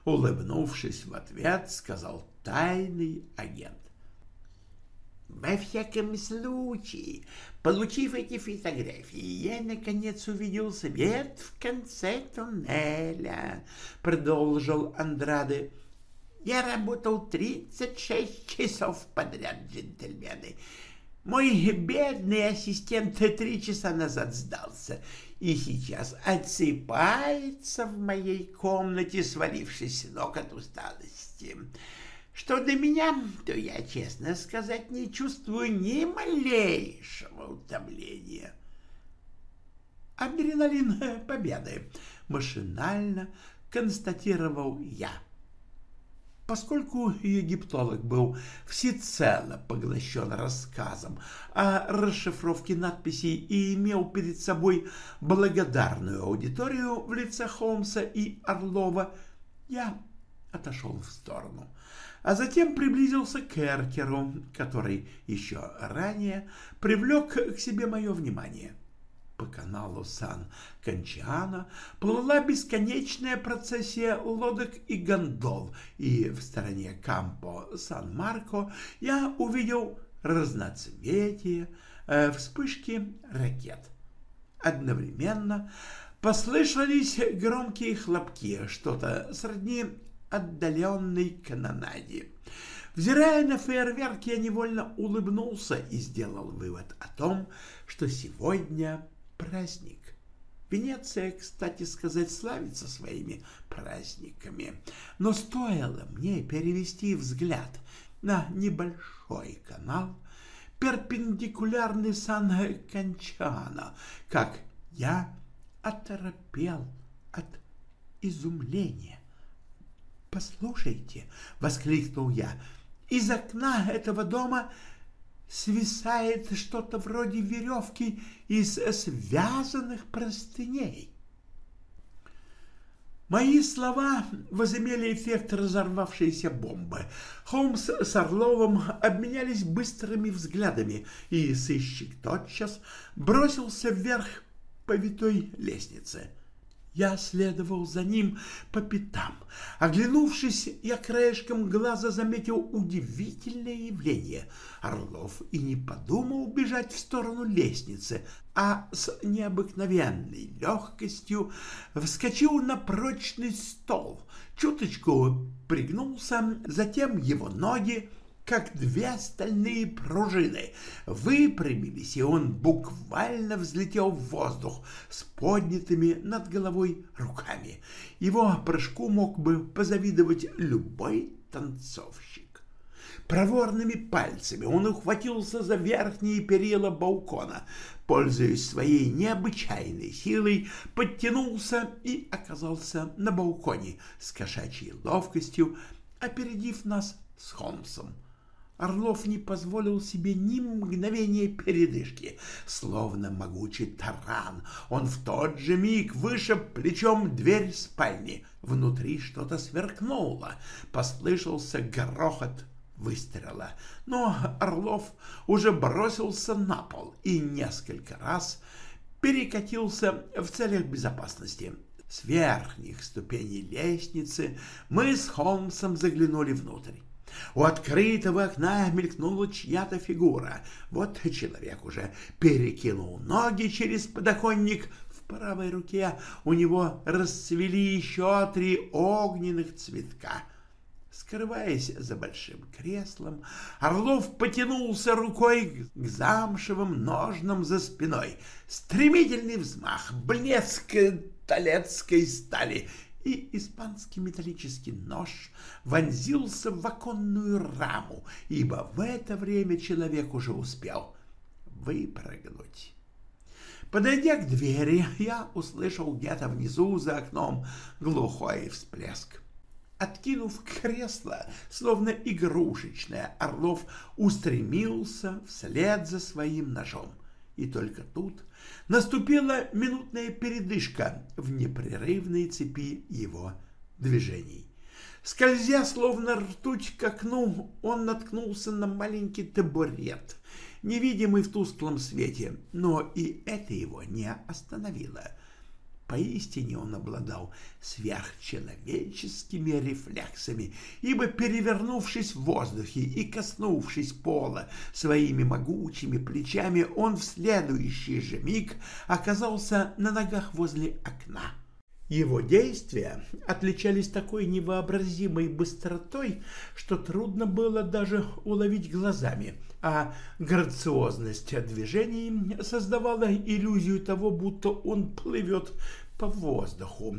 S1: Улыбнувшись в ответ, сказал тайный агент. Во всяком случае, получив эти фотографии, я, наконец, увидел свет в конце туннеля, — продолжил Андраде. Я работал 36 часов подряд, джентльмены. Мой бедный ассистент три часа назад сдался и сейчас отсыпается в моей комнате, свалившись ног от усталости. Что до меня, то я, честно сказать, не чувствую ни малейшего утомления. Адреналин победы машинально констатировал я. Поскольку египтолог был всецело поглощен рассказом о расшифровке надписей и имел перед собой благодарную аудиторию в лице Холмса и Орлова, я отошел в сторону а затем приблизился к Эркеру, который еще ранее привлек к себе мое внимание. по каналу Сан-Кончиано плыла бесконечная процессия лодок и гондол, и в стороне Кампо-Сан-Марко я увидел разноцветие, э, вспышки ракет. Одновременно послышались громкие хлопки, что-то сродни отдаленной канонаде. Взирая на фейерверки, я невольно улыбнулся и сделал вывод о том, что сегодня праздник. Венеция, кстати сказать, славится своими праздниками, но стоило мне перевести взгляд на небольшой канал, перпендикулярный Сан-Кончано, как я оторопел от изумления. «Послушайте!» — воскликнул я. «Из окна этого дома свисает что-то вроде веревки из связанных простыней». Мои слова возымели эффект разорвавшейся бомбы. Холмс с Орловым обменялись быстрыми взглядами, и сыщик тотчас бросился вверх по витой лестнице. Я следовал за ним по пятам. Оглянувшись, я краешком глаза заметил удивительное явление. Орлов и не подумал бежать в сторону лестницы, а с необыкновенной легкостью вскочил на прочный стол, чуточку пригнулся, затем его ноги как две стальные пружины, выпрямились, и он буквально взлетел в воздух с поднятыми над головой руками. Его прыжку мог бы позавидовать любой танцовщик. Проворными пальцами он ухватился за верхние перила балкона, пользуясь своей необычайной силой, подтянулся и оказался на балконе с кошачьей ловкостью, опередив нас с Холмсом. Орлов не позволил себе ни мгновения передышки. Словно могучий таран, он в тот же миг вышиб плечом дверь спальни. Внутри что-то сверкнуло, послышался грохот выстрела. Но Орлов уже бросился на пол и несколько раз перекатился в целях безопасности. С верхних ступеней лестницы мы с Холмсом заглянули внутрь. У открытого окна мелькнула чья-то фигура. Вот человек уже перекинул ноги через подоконник. В правой руке у него расцвели еще три огненных цветка. Скрываясь за большим креслом, Орлов потянулся рукой к замшевым ножнам за спиной. Стремительный взмах, блеск талецкой стали — и испанский металлический нож вонзился в оконную раму, ибо в это время человек уже успел выпрыгнуть. Подойдя к двери, я услышал где-то внизу за окном глухой всплеск. Откинув кресло, словно игрушечное, Орлов устремился вслед за своим ножом. И только тут наступила минутная передышка в непрерывной цепи его движений. Скользя, словно ртуть к окну, он наткнулся на маленький табурет, невидимый в тусклом свете, но и это его не остановило — Поистине он обладал сверхчеловеческими рефлексами, ибо, перевернувшись в воздухе и коснувшись пола своими могучими плечами, он в следующий же миг оказался на ногах возле окна. Его действия отличались такой невообразимой быстротой, что трудно было даже уловить глазами, а грациозность движений создавала иллюзию того, будто он плывет по воздуху.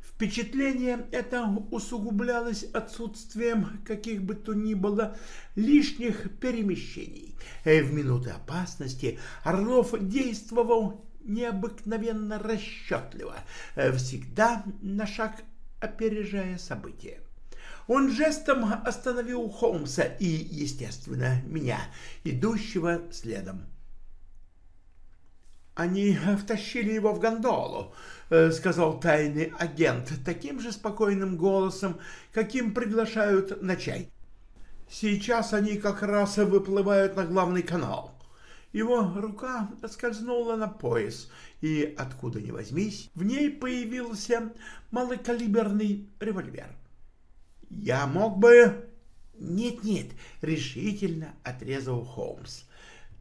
S1: Впечатление это усугублялось отсутствием каких бы то ни было лишних перемещений. В минуты опасности Орлов действовал необыкновенно расчетливо, всегда на шаг опережая события. Он жестом остановил Холмса и, естественно, меня, идущего следом. «Они втащили его в гондолу», — сказал тайный агент таким же спокойным голосом, каким приглашают на чай. «Сейчас они как раз выплывают на главный канал». Его рука скользнула на пояс, и, откуда ни возьмись, в ней появился малокалиберный револьвер. «Я мог бы...» «Нет-нет», — решительно отрезал Холмс.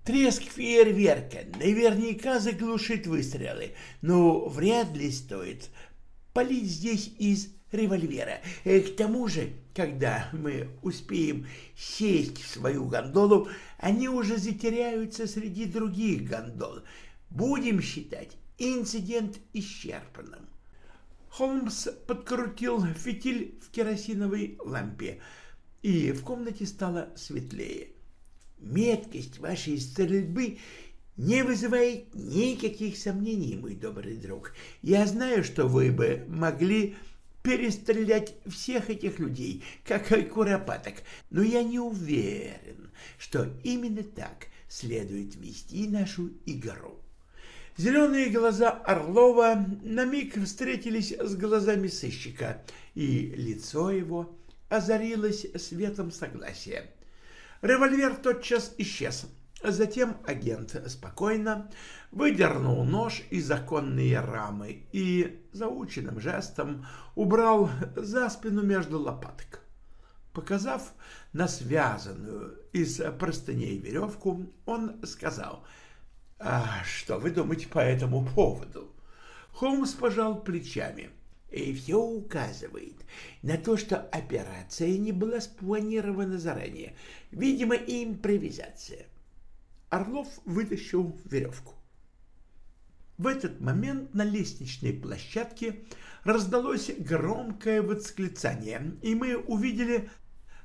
S1: Треск фейерверка наверняка заглушит выстрелы, но вряд ли стоит палить здесь из револьвера. Э, к тому же, когда мы успеем сесть в свою гондолу, они уже затеряются среди других гондол. Будем считать инцидент исчерпанным. Холмс подкрутил фитиль в керосиновой лампе, и в комнате стало светлее. Меткость вашей стрельбы не вызывает никаких сомнений, мой добрый друг. Я знаю, что вы бы могли перестрелять всех этих людей, как куропаток, но я не уверен, что именно так следует вести нашу игру. Зеленые глаза Орлова на миг встретились с глазами сыщика, и лицо его озарилось светом согласия. Револьвер тотчас исчез. Затем агент спокойно выдернул нож из оконной рамы и заученным жестом убрал за спину между лопаток. Показав на связанную из простыней веревку, он сказал, «А что вы думаете по этому поводу?» Холмс пожал плечами. И все указывает на то, что операция не была спланирована заранее. Видимо, импровизация. Орлов вытащил веревку. В этот момент на лестничной площадке раздалось громкое восклицание, и мы увидели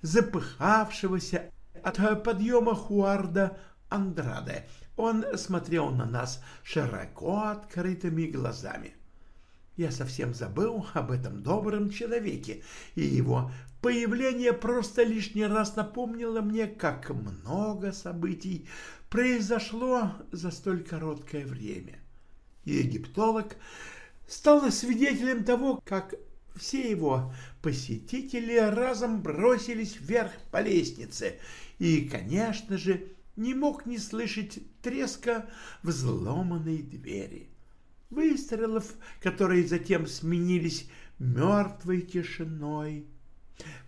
S1: запыхавшегося от подъема Хуарда Андраде. Он смотрел на нас широко открытыми глазами. Я совсем забыл об этом добром человеке, и его появление просто лишний раз напомнило мне, как много событий произошло за столь короткое время египтолог стал свидетелем того, как все его посетители разом бросились вверх по лестнице и, конечно же, не мог не слышать треска взломанной двери. Выстрелов, которые затем сменились мертвой тишиной.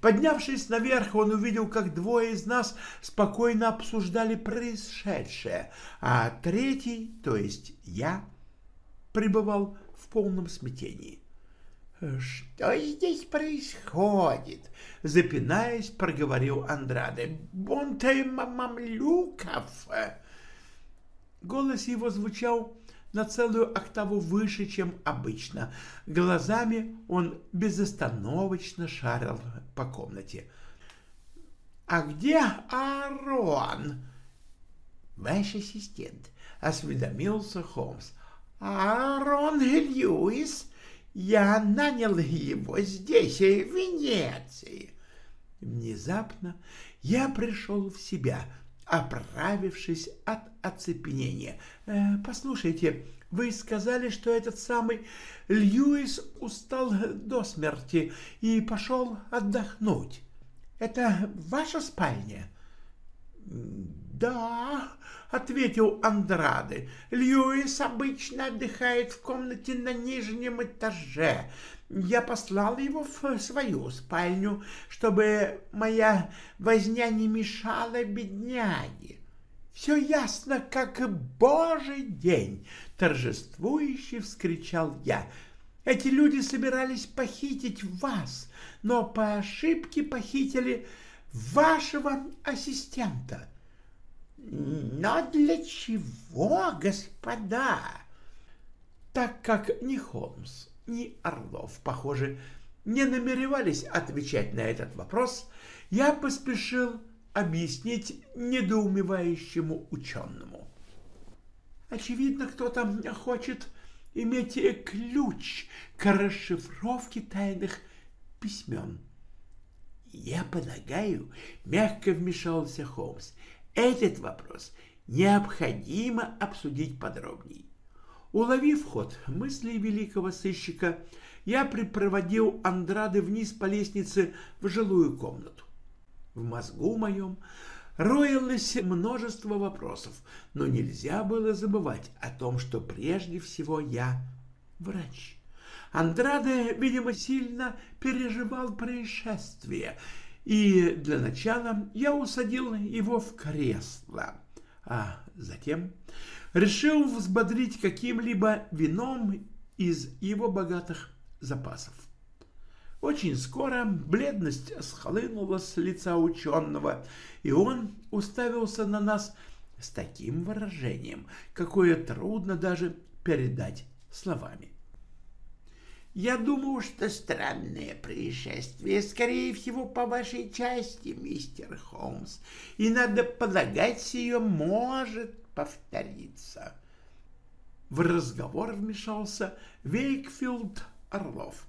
S1: Поднявшись наверх, он увидел, как двое из нас спокойно обсуждали происшедшее, а третий, то есть я, пребывал в полном смятении. «Что здесь происходит?» — запинаясь, проговорил Андраде. «Бунты мамлюков!» Голос его звучал на целую октаву выше, чем обычно. Глазами он безостановочно шарил по комнате. «А где Аарон?» «Ваш ассистент», — осведомился Холмс. Аарон Льюис, я нанял его здесь, в Венеции. Внезапно я пришел в себя, оправившись от оцепенения. Э, послушайте, вы сказали, что этот самый Льюис устал до смерти и пошел отдохнуть. Это ваша спальня? Да, — ответил Андраде. «Льюис обычно отдыхает в комнате на нижнем этаже. Я послал его в свою спальню, чтобы моя возня не мешала бедняге. Все ясно, как божий день!» — торжествующе вскричал я. «Эти люди собирались похитить вас, но по ошибке похитили вашего ассистента». Но для чего, господа? Так как ни Холмс, ни Орлов, похоже, не намеревались отвечать на этот вопрос, я поспешил объяснить недоумевающему ученому. Очевидно, кто-то хочет иметь ключ к расшифровке тайных письмен. Я полагаю, мягко вмешался Холмс, этот вопрос необходимо обсудить подробней. Уловив ход мыслей великого сыщика, я припроводил Андрады вниз по лестнице в жилую комнату. В мозгу моем
S2: роилось множество вопросов, но нельзя было забывать о том, что прежде всего я врач. Андраде, видимо, сильно переживал происшествие, и для начала я усадил его в кресло, а затем решил взбодрить каким-либо вином из его богатых запасов. Очень скоро бледность схлынула с лица ученого, и он уставился на нас с таким выражением, какое трудно даже передать словами.
S1: Я думаю, что странное происшествие, скорее всего, по вашей части, мистер Холмс, и, надо полагать, ее может повториться.
S2: В разговор вмешался Вейкфилд Орлов.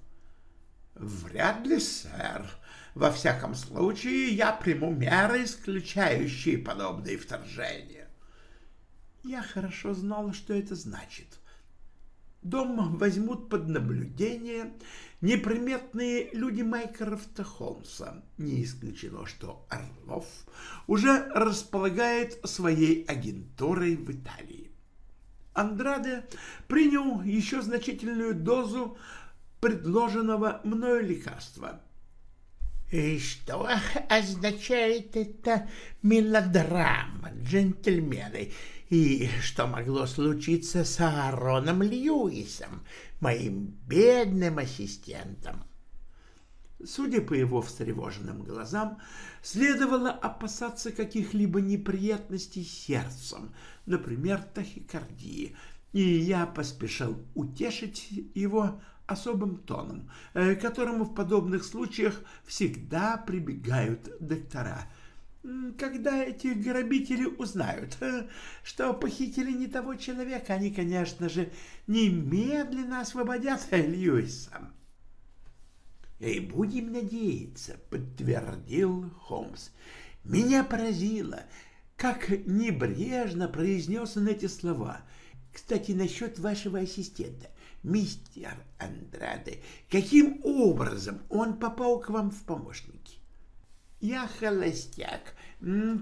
S1: Вряд ли, сэр. Во всяком случае, я приму меры, исключающие подобные вторжения.
S2: Я хорошо знал, что это значит. Дом возьмут под наблюдение неприметные люди Майкрофта Холмса. Не исключено, что Орлов уже располагает своей агентурой в Италии. Андраде принял еще значительную дозу предложенного мною лекарства.
S1: «И что означает это мелодрама, джентльмены? И что могло случиться с Аароном Льюисом, моим бедным ассистентом?»
S2: Судя по его встревоженным глазам, следовало опасаться каких-либо неприятностей сердцем, например, тахикардии, и я поспешил утешить его особым тоном, э, к которому в подобных случаях всегда прибегают доктора. Когда эти грабители узнают, э, что похитили не того человека, они, конечно же, немедленно освободят Льюиса.
S1: «И будем надеяться», — подтвердил Холмс. «Меня поразило, как небрежно произнес он эти слова. Кстати, насчет вашего ассистента мистер Андраде, каким образом он попал к вам в помощники? Я холостяк,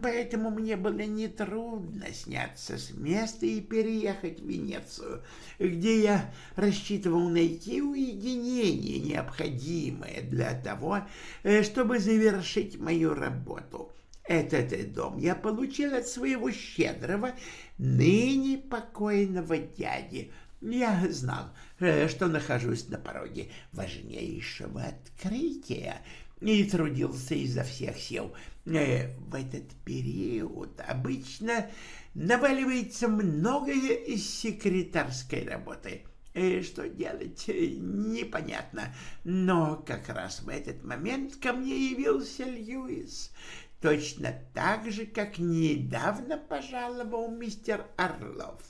S1: поэтому мне было нетрудно сняться с места и переехать в Венецию, где я рассчитывал найти уединение, необходимое для того, э, чтобы завершить мою работу. Этот дом я получил от своего щедрого, ныне покойного дяди, я знал, э, что нахожусь на пороге важнейшего открытия и трудился изо всех сил. Э, в этот период обычно наваливается многое из секретарской работы. Э, что делать, непонятно. Но как раз в этот момент ко мне явился Льюис. Точно так же, как недавно пожаловал мистер Орлов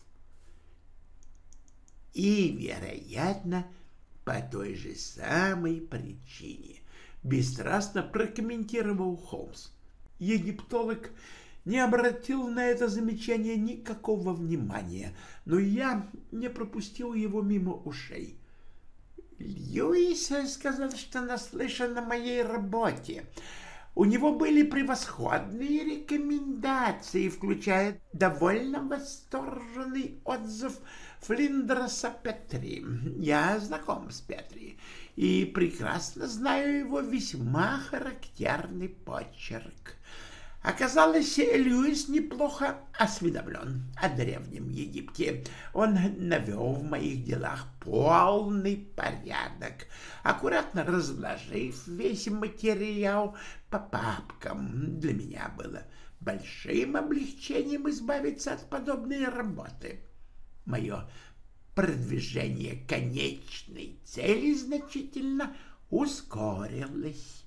S1: и, вероятно, по той же самой причине, бесстрастно прокомментировал Холмс. Египтолог не обратил на это замечание никакого внимания, но я не пропустил его мимо ушей. Льюис сказал, что наслышан о моей работе. У него были превосходные рекомендации, включая довольно восторженный отзыв Флиндерса Петри. Я знаком с Петри и прекрасно знаю его весьма характерный почерк. Оказалось, Льюис неплохо осведомлен о Древнем Египте. Он навел в моих делах полный порядок, аккуратно разложив весь материал по папкам. Для меня было большим облегчением избавиться от подобной работы мое продвижение конечной цели значительно ускорилось.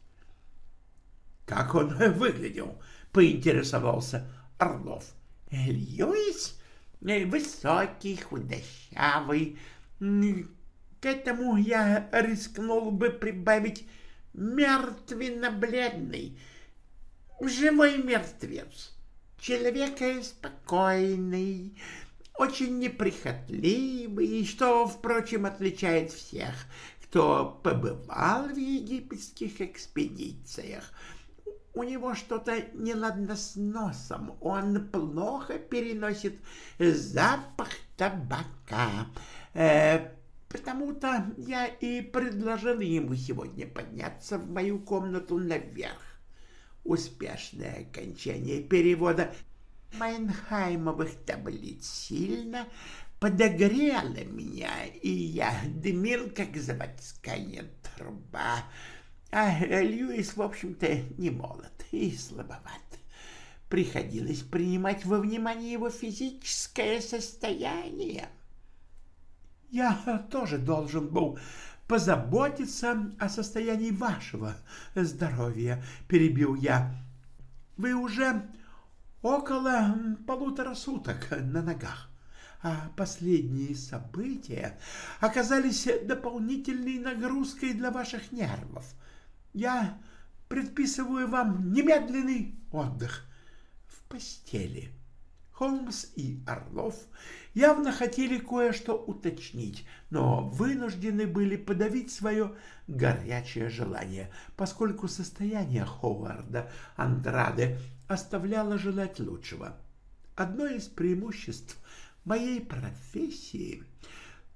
S2: «Как он выглядел?» — поинтересовался Орлов.
S1: «Льюис высокий, худощавый. К этому я рискнул бы прибавить мертвенно-бледный, живой мертвец, человек спокойный, очень неприхотливый, что, впрочем, отличает всех, кто побывал в египетских экспедициях.
S3: у него что-то неладно с носом. Он плохо переносит запах табака. Э, Потому-то я и предложил ему сегодня подняться в мою комнату наверх. Успешное окончание перевода Майнхаймовых таблиц сильно подогрело меня, и я дымил, как заводская труба. А Льюис, в общем-то, не молод и слабоват. Приходилось принимать во внимание его физическое состояние.
S1: Я тоже должен был позаботиться о состоянии вашего здоровья, перебил я. Вы уже около полутора суток на ногах, а последние события оказались дополнительной нагрузкой для ваших нервов. Я предписываю вам немедленный отдых в постели. Холмс и Орлов явно хотели кое-что уточнить, но вынуждены были подавить свое горячее желание, поскольку состояние Ховарда Андраде оставляло желать лучшего. Одно из преимуществ моей профессии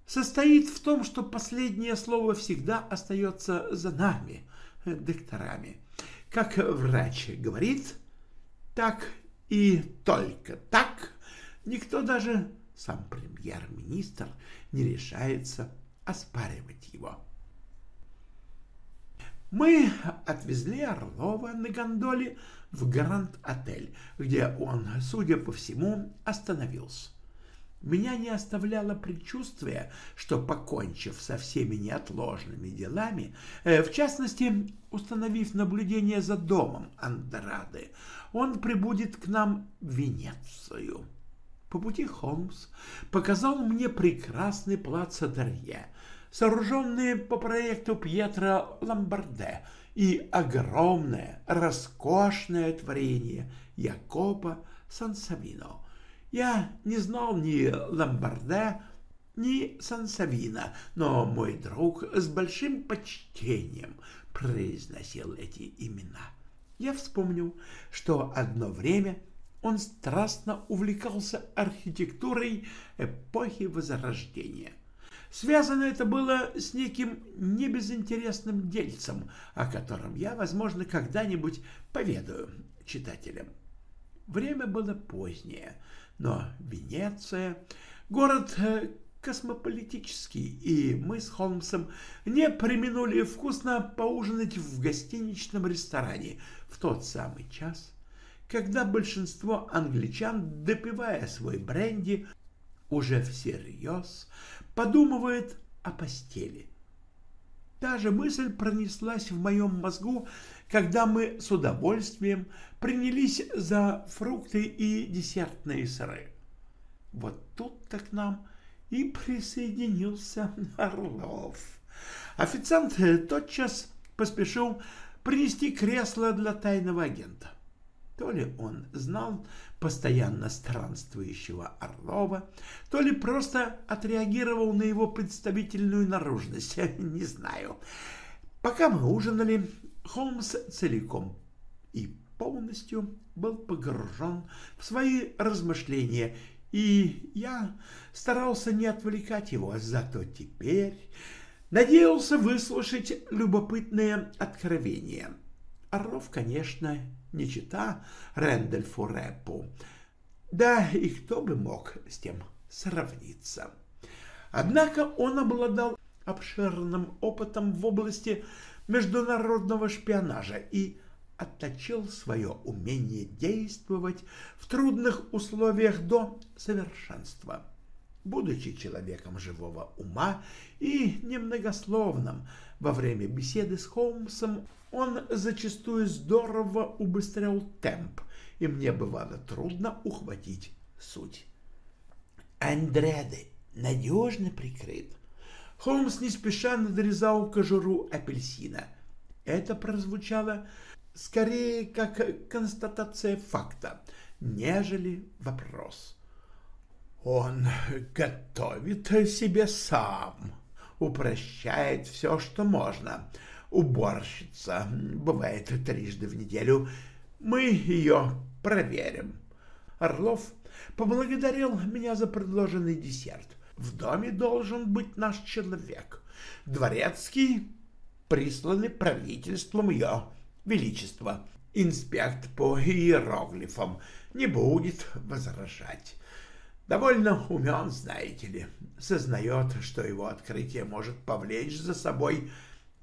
S1: состоит в том, что последнее слово всегда остается за нами, докторами. Как врач говорит, так и только так никто даже сам премьер-министр не решается оспаривать его. Мы отвезли Орлова на гондоле в Гранд-отель, где он, судя по всему, остановился. Меня не оставляло предчувствие, что, покончив со всеми неотложными делами, э, в частности, установив наблюдение за домом Андрады, он прибудет к нам в Венецию. По пути Холмс показал мне прекрасный плац Дарье, сооруженный по проекту Пьетро Ламбарде, и огромное, роскошное творение Якоба Сансавино — я не знал ни Ламбарде, ни Сансавина, но мой друг с большим почтением произносил эти имена. Я вспомнил, что одно время он страстно увлекался архитектурой эпохи Возрождения. Связано это было с неким небезынтересным дельцем, о котором я, возможно, когда-нибудь поведаю читателям. Время было позднее — но Венеция — город э, космополитический, и мы с Холмсом не применули вкусно поужинать в гостиничном ресторане в тот самый час, когда большинство англичан, допивая свой бренди, уже всерьез подумывает о постели. Та же мысль пронеслась в моем мозгу, когда мы с удовольствием принялись за фрукты и десертные сыры. Вот тут-то к нам и присоединился Орлов. Официант тотчас поспешил принести кресло для тайного агента. То ли он знал постоянно странствующего Орлова, то ли просто отреагировал на его представительную наружность, не знаю. Пока мы ужинали, Холмс целиком и полностью был погружен в свои размышления, и я старался не отвлекать его, зато теперь надеялся выслушать любопытные откровения. Орлов, конечно, не чита Рэндольфу Рэпу. Да и кто бы мог с тем сравниться. Однако он обладал обширным опытом в области международного шпионажа и отточил свое умение действовать в трудных условиях до совершенства. Будучи человеком живого ума и немногословным, во время беседы с Холмсом он зачастую здорово убыстрял темп, и мне бывало трудно ухватить суть. Андреде надежно прикрыт. Холмс не спеша надрезал кожуру апельсина. Это прозвучало скорее как констатация факта, нежели вопрос. Он готовит себе сам, упрощает все, что можно. Уборщица, бывает трижды в неделю. Мы ее проверим. Орлов поблагодарил меня за предложенный десерт. В доме должен быть наш человек. Дворецкий присланы правительством ее величества. Инспект по иероглифам не будет возражать. Довольно умен, знаете ли, сознает, что его открытие может повлечь за собой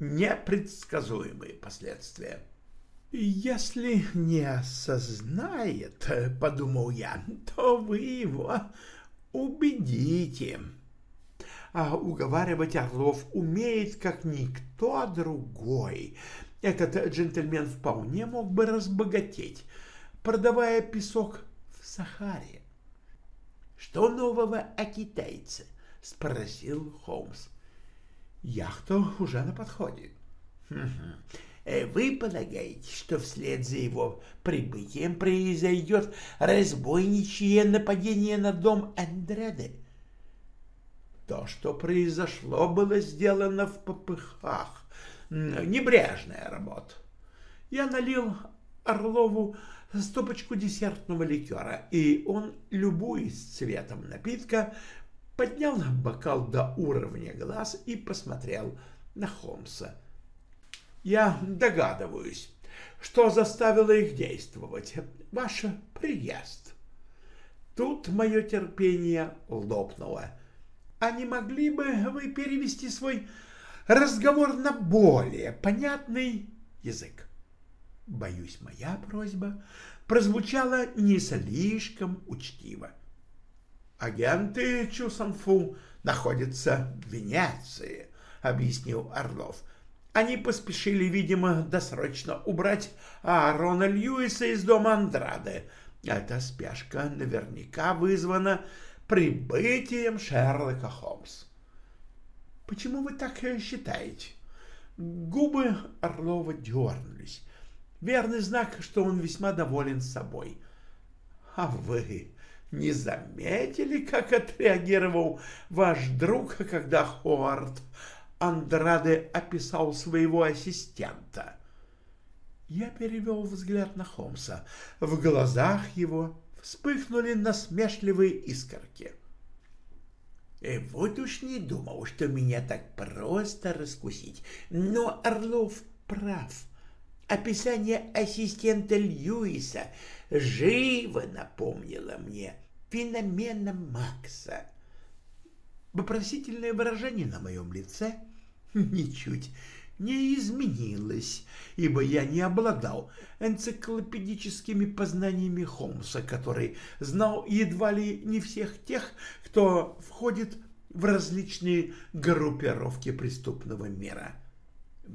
S1: непредсказуемые последствия. «Если не осознает, — подумал я, — то вы его убедите». А уговаривать Орлов умеет, как никто другой. Этот джентльмен вполне мог бы разбогатеть, продавая песок в Сахаре. «Что нового о китайце?» — спросил Холмс. «Яхта уже на подходе». Э, «Вы полагаете, что вслед за его прибытием произойдет разбойничье нападение на дом Андреды?» То, что произошло, было сделано в попыхах. Небрежная работа. Я налил Орлову стопочку десертного ликера, и он, любуясь цветом напитка, поднял бокал до уровня глаз и посмотрел на Холмса. «Я догадываюсь, что заставило их действовать. Ваш приезд». Тут мое терпение лопнуло. «А не могли бы вы перевести свой разговор на более понятный язык?» Боюсь, моя просьба прозвучала не слишком учтиво. «Агенты Чусанфу находятся в Венеции», — объяснил Орлов. «Они поспешили, видимо, досрочно убрать Аарона Льюиса из дома Андрады. Эта спешка наверняка вызвана прибытием Шерлока Холмса». «Почему вы так считаете?» Губы Орлова дернулись. Верный знак, что он весьма доволен собой. А вы не заметили, как отреагировал ваш друг, когда Ховард Андраде описал своего ассистента? Я перевел взгляд на Холмса. В глазах его вспыхнули насмешливые искорки. И «Э, вот уж не думал, что меня так просто раскусить. Но Орлов прав. Описание ассистента Льюиса живо напомнило мне феномена Макса. Вопросительное выражение на моем лице ничуть не изменилось, ибо я не обладал энциклопедическими познаниями Холмса, который знал едва ли не всех тех, кто входит в различные группировки преступного мира.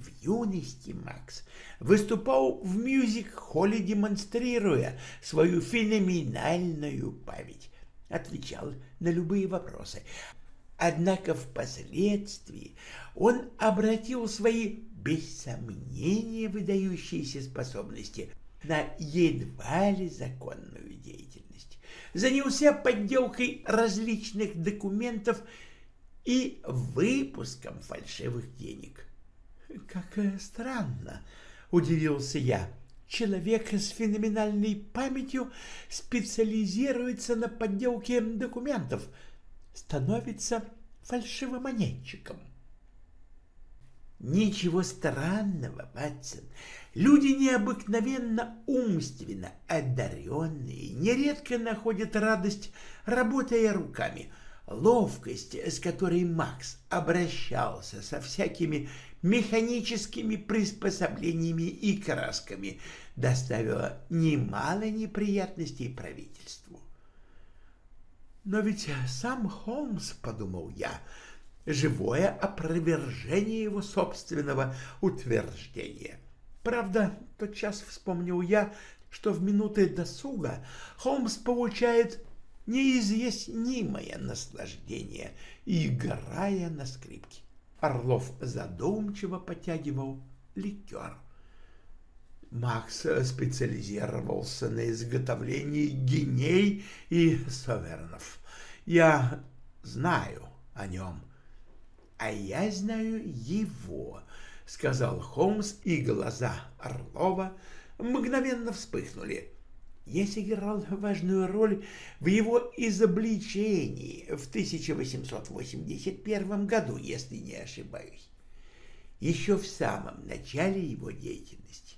S1: В юности Макс выступал в мюзик-холле, демонстрируя свою феноменальную память, отвечал на любые вопросы. Однако впоследствии он обратил свои без сомнения выдающиеся способности на едва ли законную деятельность. Занялся подделкой различных документов и выпуском фальшивых денег. «Как странно!» — удивился я. «Человек с феноменальной памятью специализируется на подделке документов, становится фальшивомонетчиком». Ничего странного, Ватсон. Люди необыкновенно умственно одаренные, нередко находят радость, работая руками. Ловкость, с которой Макс обращался со всякими механическими приспособлениями и красками доставила немало неприятностей правительству. Но ведь сам Холмс, подумал я, живое опровержение его собственного утверждения. Правда, тот час вспомнил я, что в минуты досуга Холмс получает неизъяснимое наслаждение, играя на скрипке. Орлов задумчиво потягивал ликер. Макс специализировался на изготовлении геней и совернов. Я знаю о нем, а я знаю его. — сказал Холмс, и глаза Орлова мгновенно вспыхнули. Я сыграл важную роль в его изобличении в 1881 году, если не ошибаюсь. Еще в самом начале его деятельности.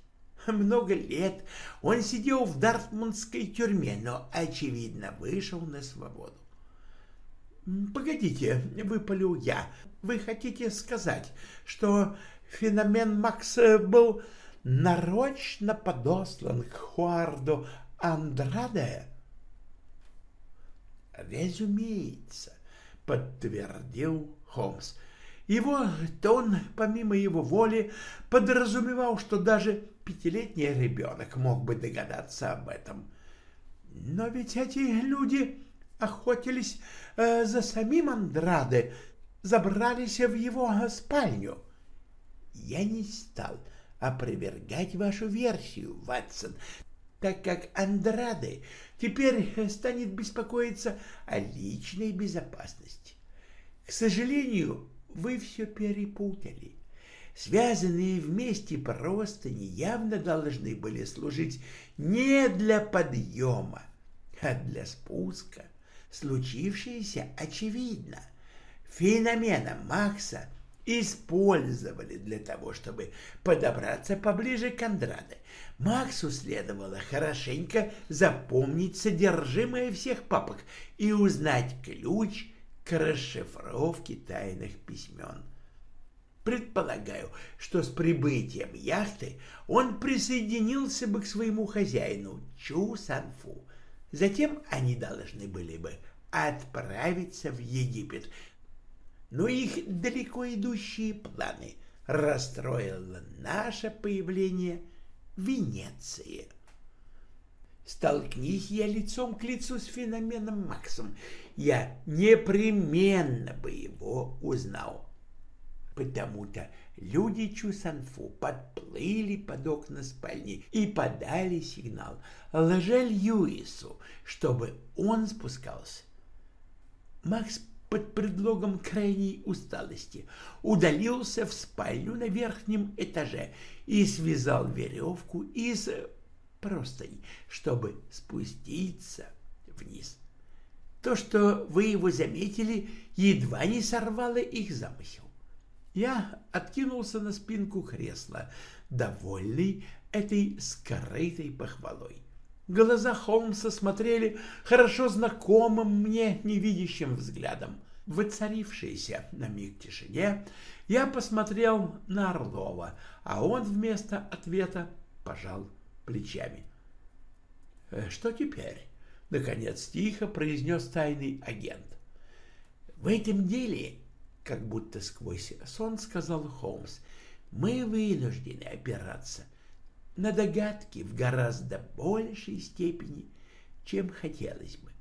S1: Много лет он сидел в Дартмундской тюрьме, но, очевидно, вышел на свободу.
S4: «Погодите», — выпалил я, — «вы хотите сказать, что феномен Макса был нарочно подослан к Хуарду Андраде?»
S1: «Разумеется», — подтвердил Холмс. Его тон, помимо его воли, подразумевал, что даже пятилетний ребенок мог бы догадаться об этом.
S4: «Но ведь эти люди охотились э, за самим Андраде, забрались в его спальню.
S1: Я не стал опровергать вашу версию, Ватсон, так как Андраде теперь станет беспокоиться о личной безопасности. К сожалению, вы все перепутали. Связанные вместе просто неявно должны были служить не для подъема, а для спуска случившееся очевидно. Феномена Макса использовали для того, чтобы подобраться поближе к Андраде. Максу следовало хорошенько запомнить содержимое всех папок и узнать ключ к расшифровке тайных письмен. Предполагаю, что с прибытием яхты он присоединился бы к своему хозяину Чу Санфу. Затем они должны были бы отправиться в Египет. Но их далеко идущие планы расстроило наше появление в Венеции. Столкнись я лицом к лицу с феноменом Максом, я непременно бы его узнал. Потому-то люди Чусанфу подплыли под окна спальни и подали сигнал лже Льюису, чтобы он спускался. Макс под предлогом крайней усталости удалился в спальню на верхнем этаже и связал веревку из простынь, чтобы спуститься вниз. То, что вы его заметили, едва не сорвало их замысел. Я откинулся на спинку кресла, довольный этой скрытой похвалой. Глаза Холмса смотрели хорошо знакомым мне невидящим взглядом. В на миг тишине я посмотрел на Орлова, а он вместо ответа пожал плечами. «Э, «Что теперь?» — наконец тихо произнес тайный агент. «В этом деле как будто сквозь сон сказал Холмс. Мы вынуждены опираться на догадки в гораздо большей степени, чем хотелось бы.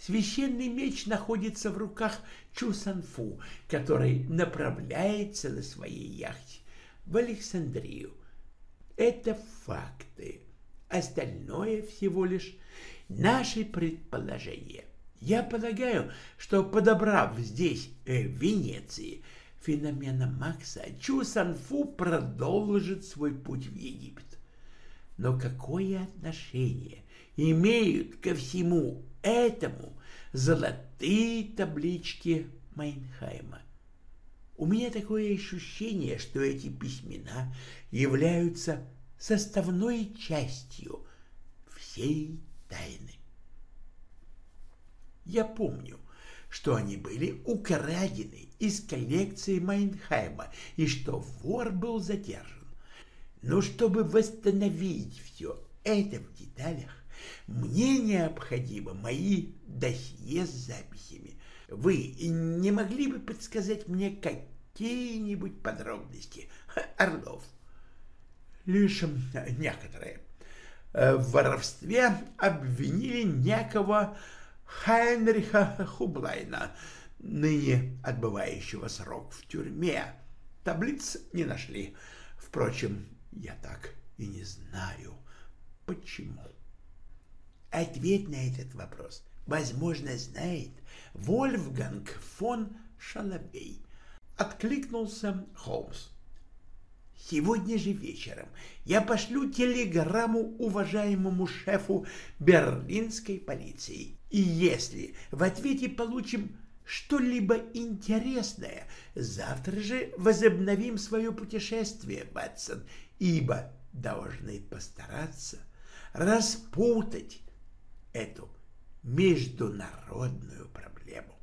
S1: Священный меч находится в руках Чусанфу, который направляется на своей яхте в Александрию. Это факты. Остальное всего лишь наши предположения. Я полагаю, что подобрав здесь, э, в Венеции, феномена Макса, Чу Санфу продолжит свой путь в Египет. Но какое отношение имеют ко всему этому золотые таблички Майнхайма? У меня такое ощущение, что эти письмена являются составной частью всей тайны. Я помню, что они были украдены из коллекции Майнхайма и что вор был задержан. Но чтобы восстановить все это в деталях, мне необходимо мои досье с записями. Вы не могли бы подсказать мне какие-нибудь подробности, Орлов?
S4: Лишь некоторые. Э, в воровстве обвинили некого Хайнриха Хублайна, ныне отбывающего срок в тюрьме. Таблиц не нашли. Впрочем, я так и не знаю, почему.
S1: Ответ на этот вопрос, возможно, знает Вольфганг фон Шалобей.
S4: Откликнулся Холмс.
S1: Сегодня же вечером я пошлю телеграмму уважаемому шефу берлинской полиции. И если в ответе получим что-либо интересное, завтра же возобновим свое путешествие, Ватсон, ибо должны постараться распутать эту международную проблему.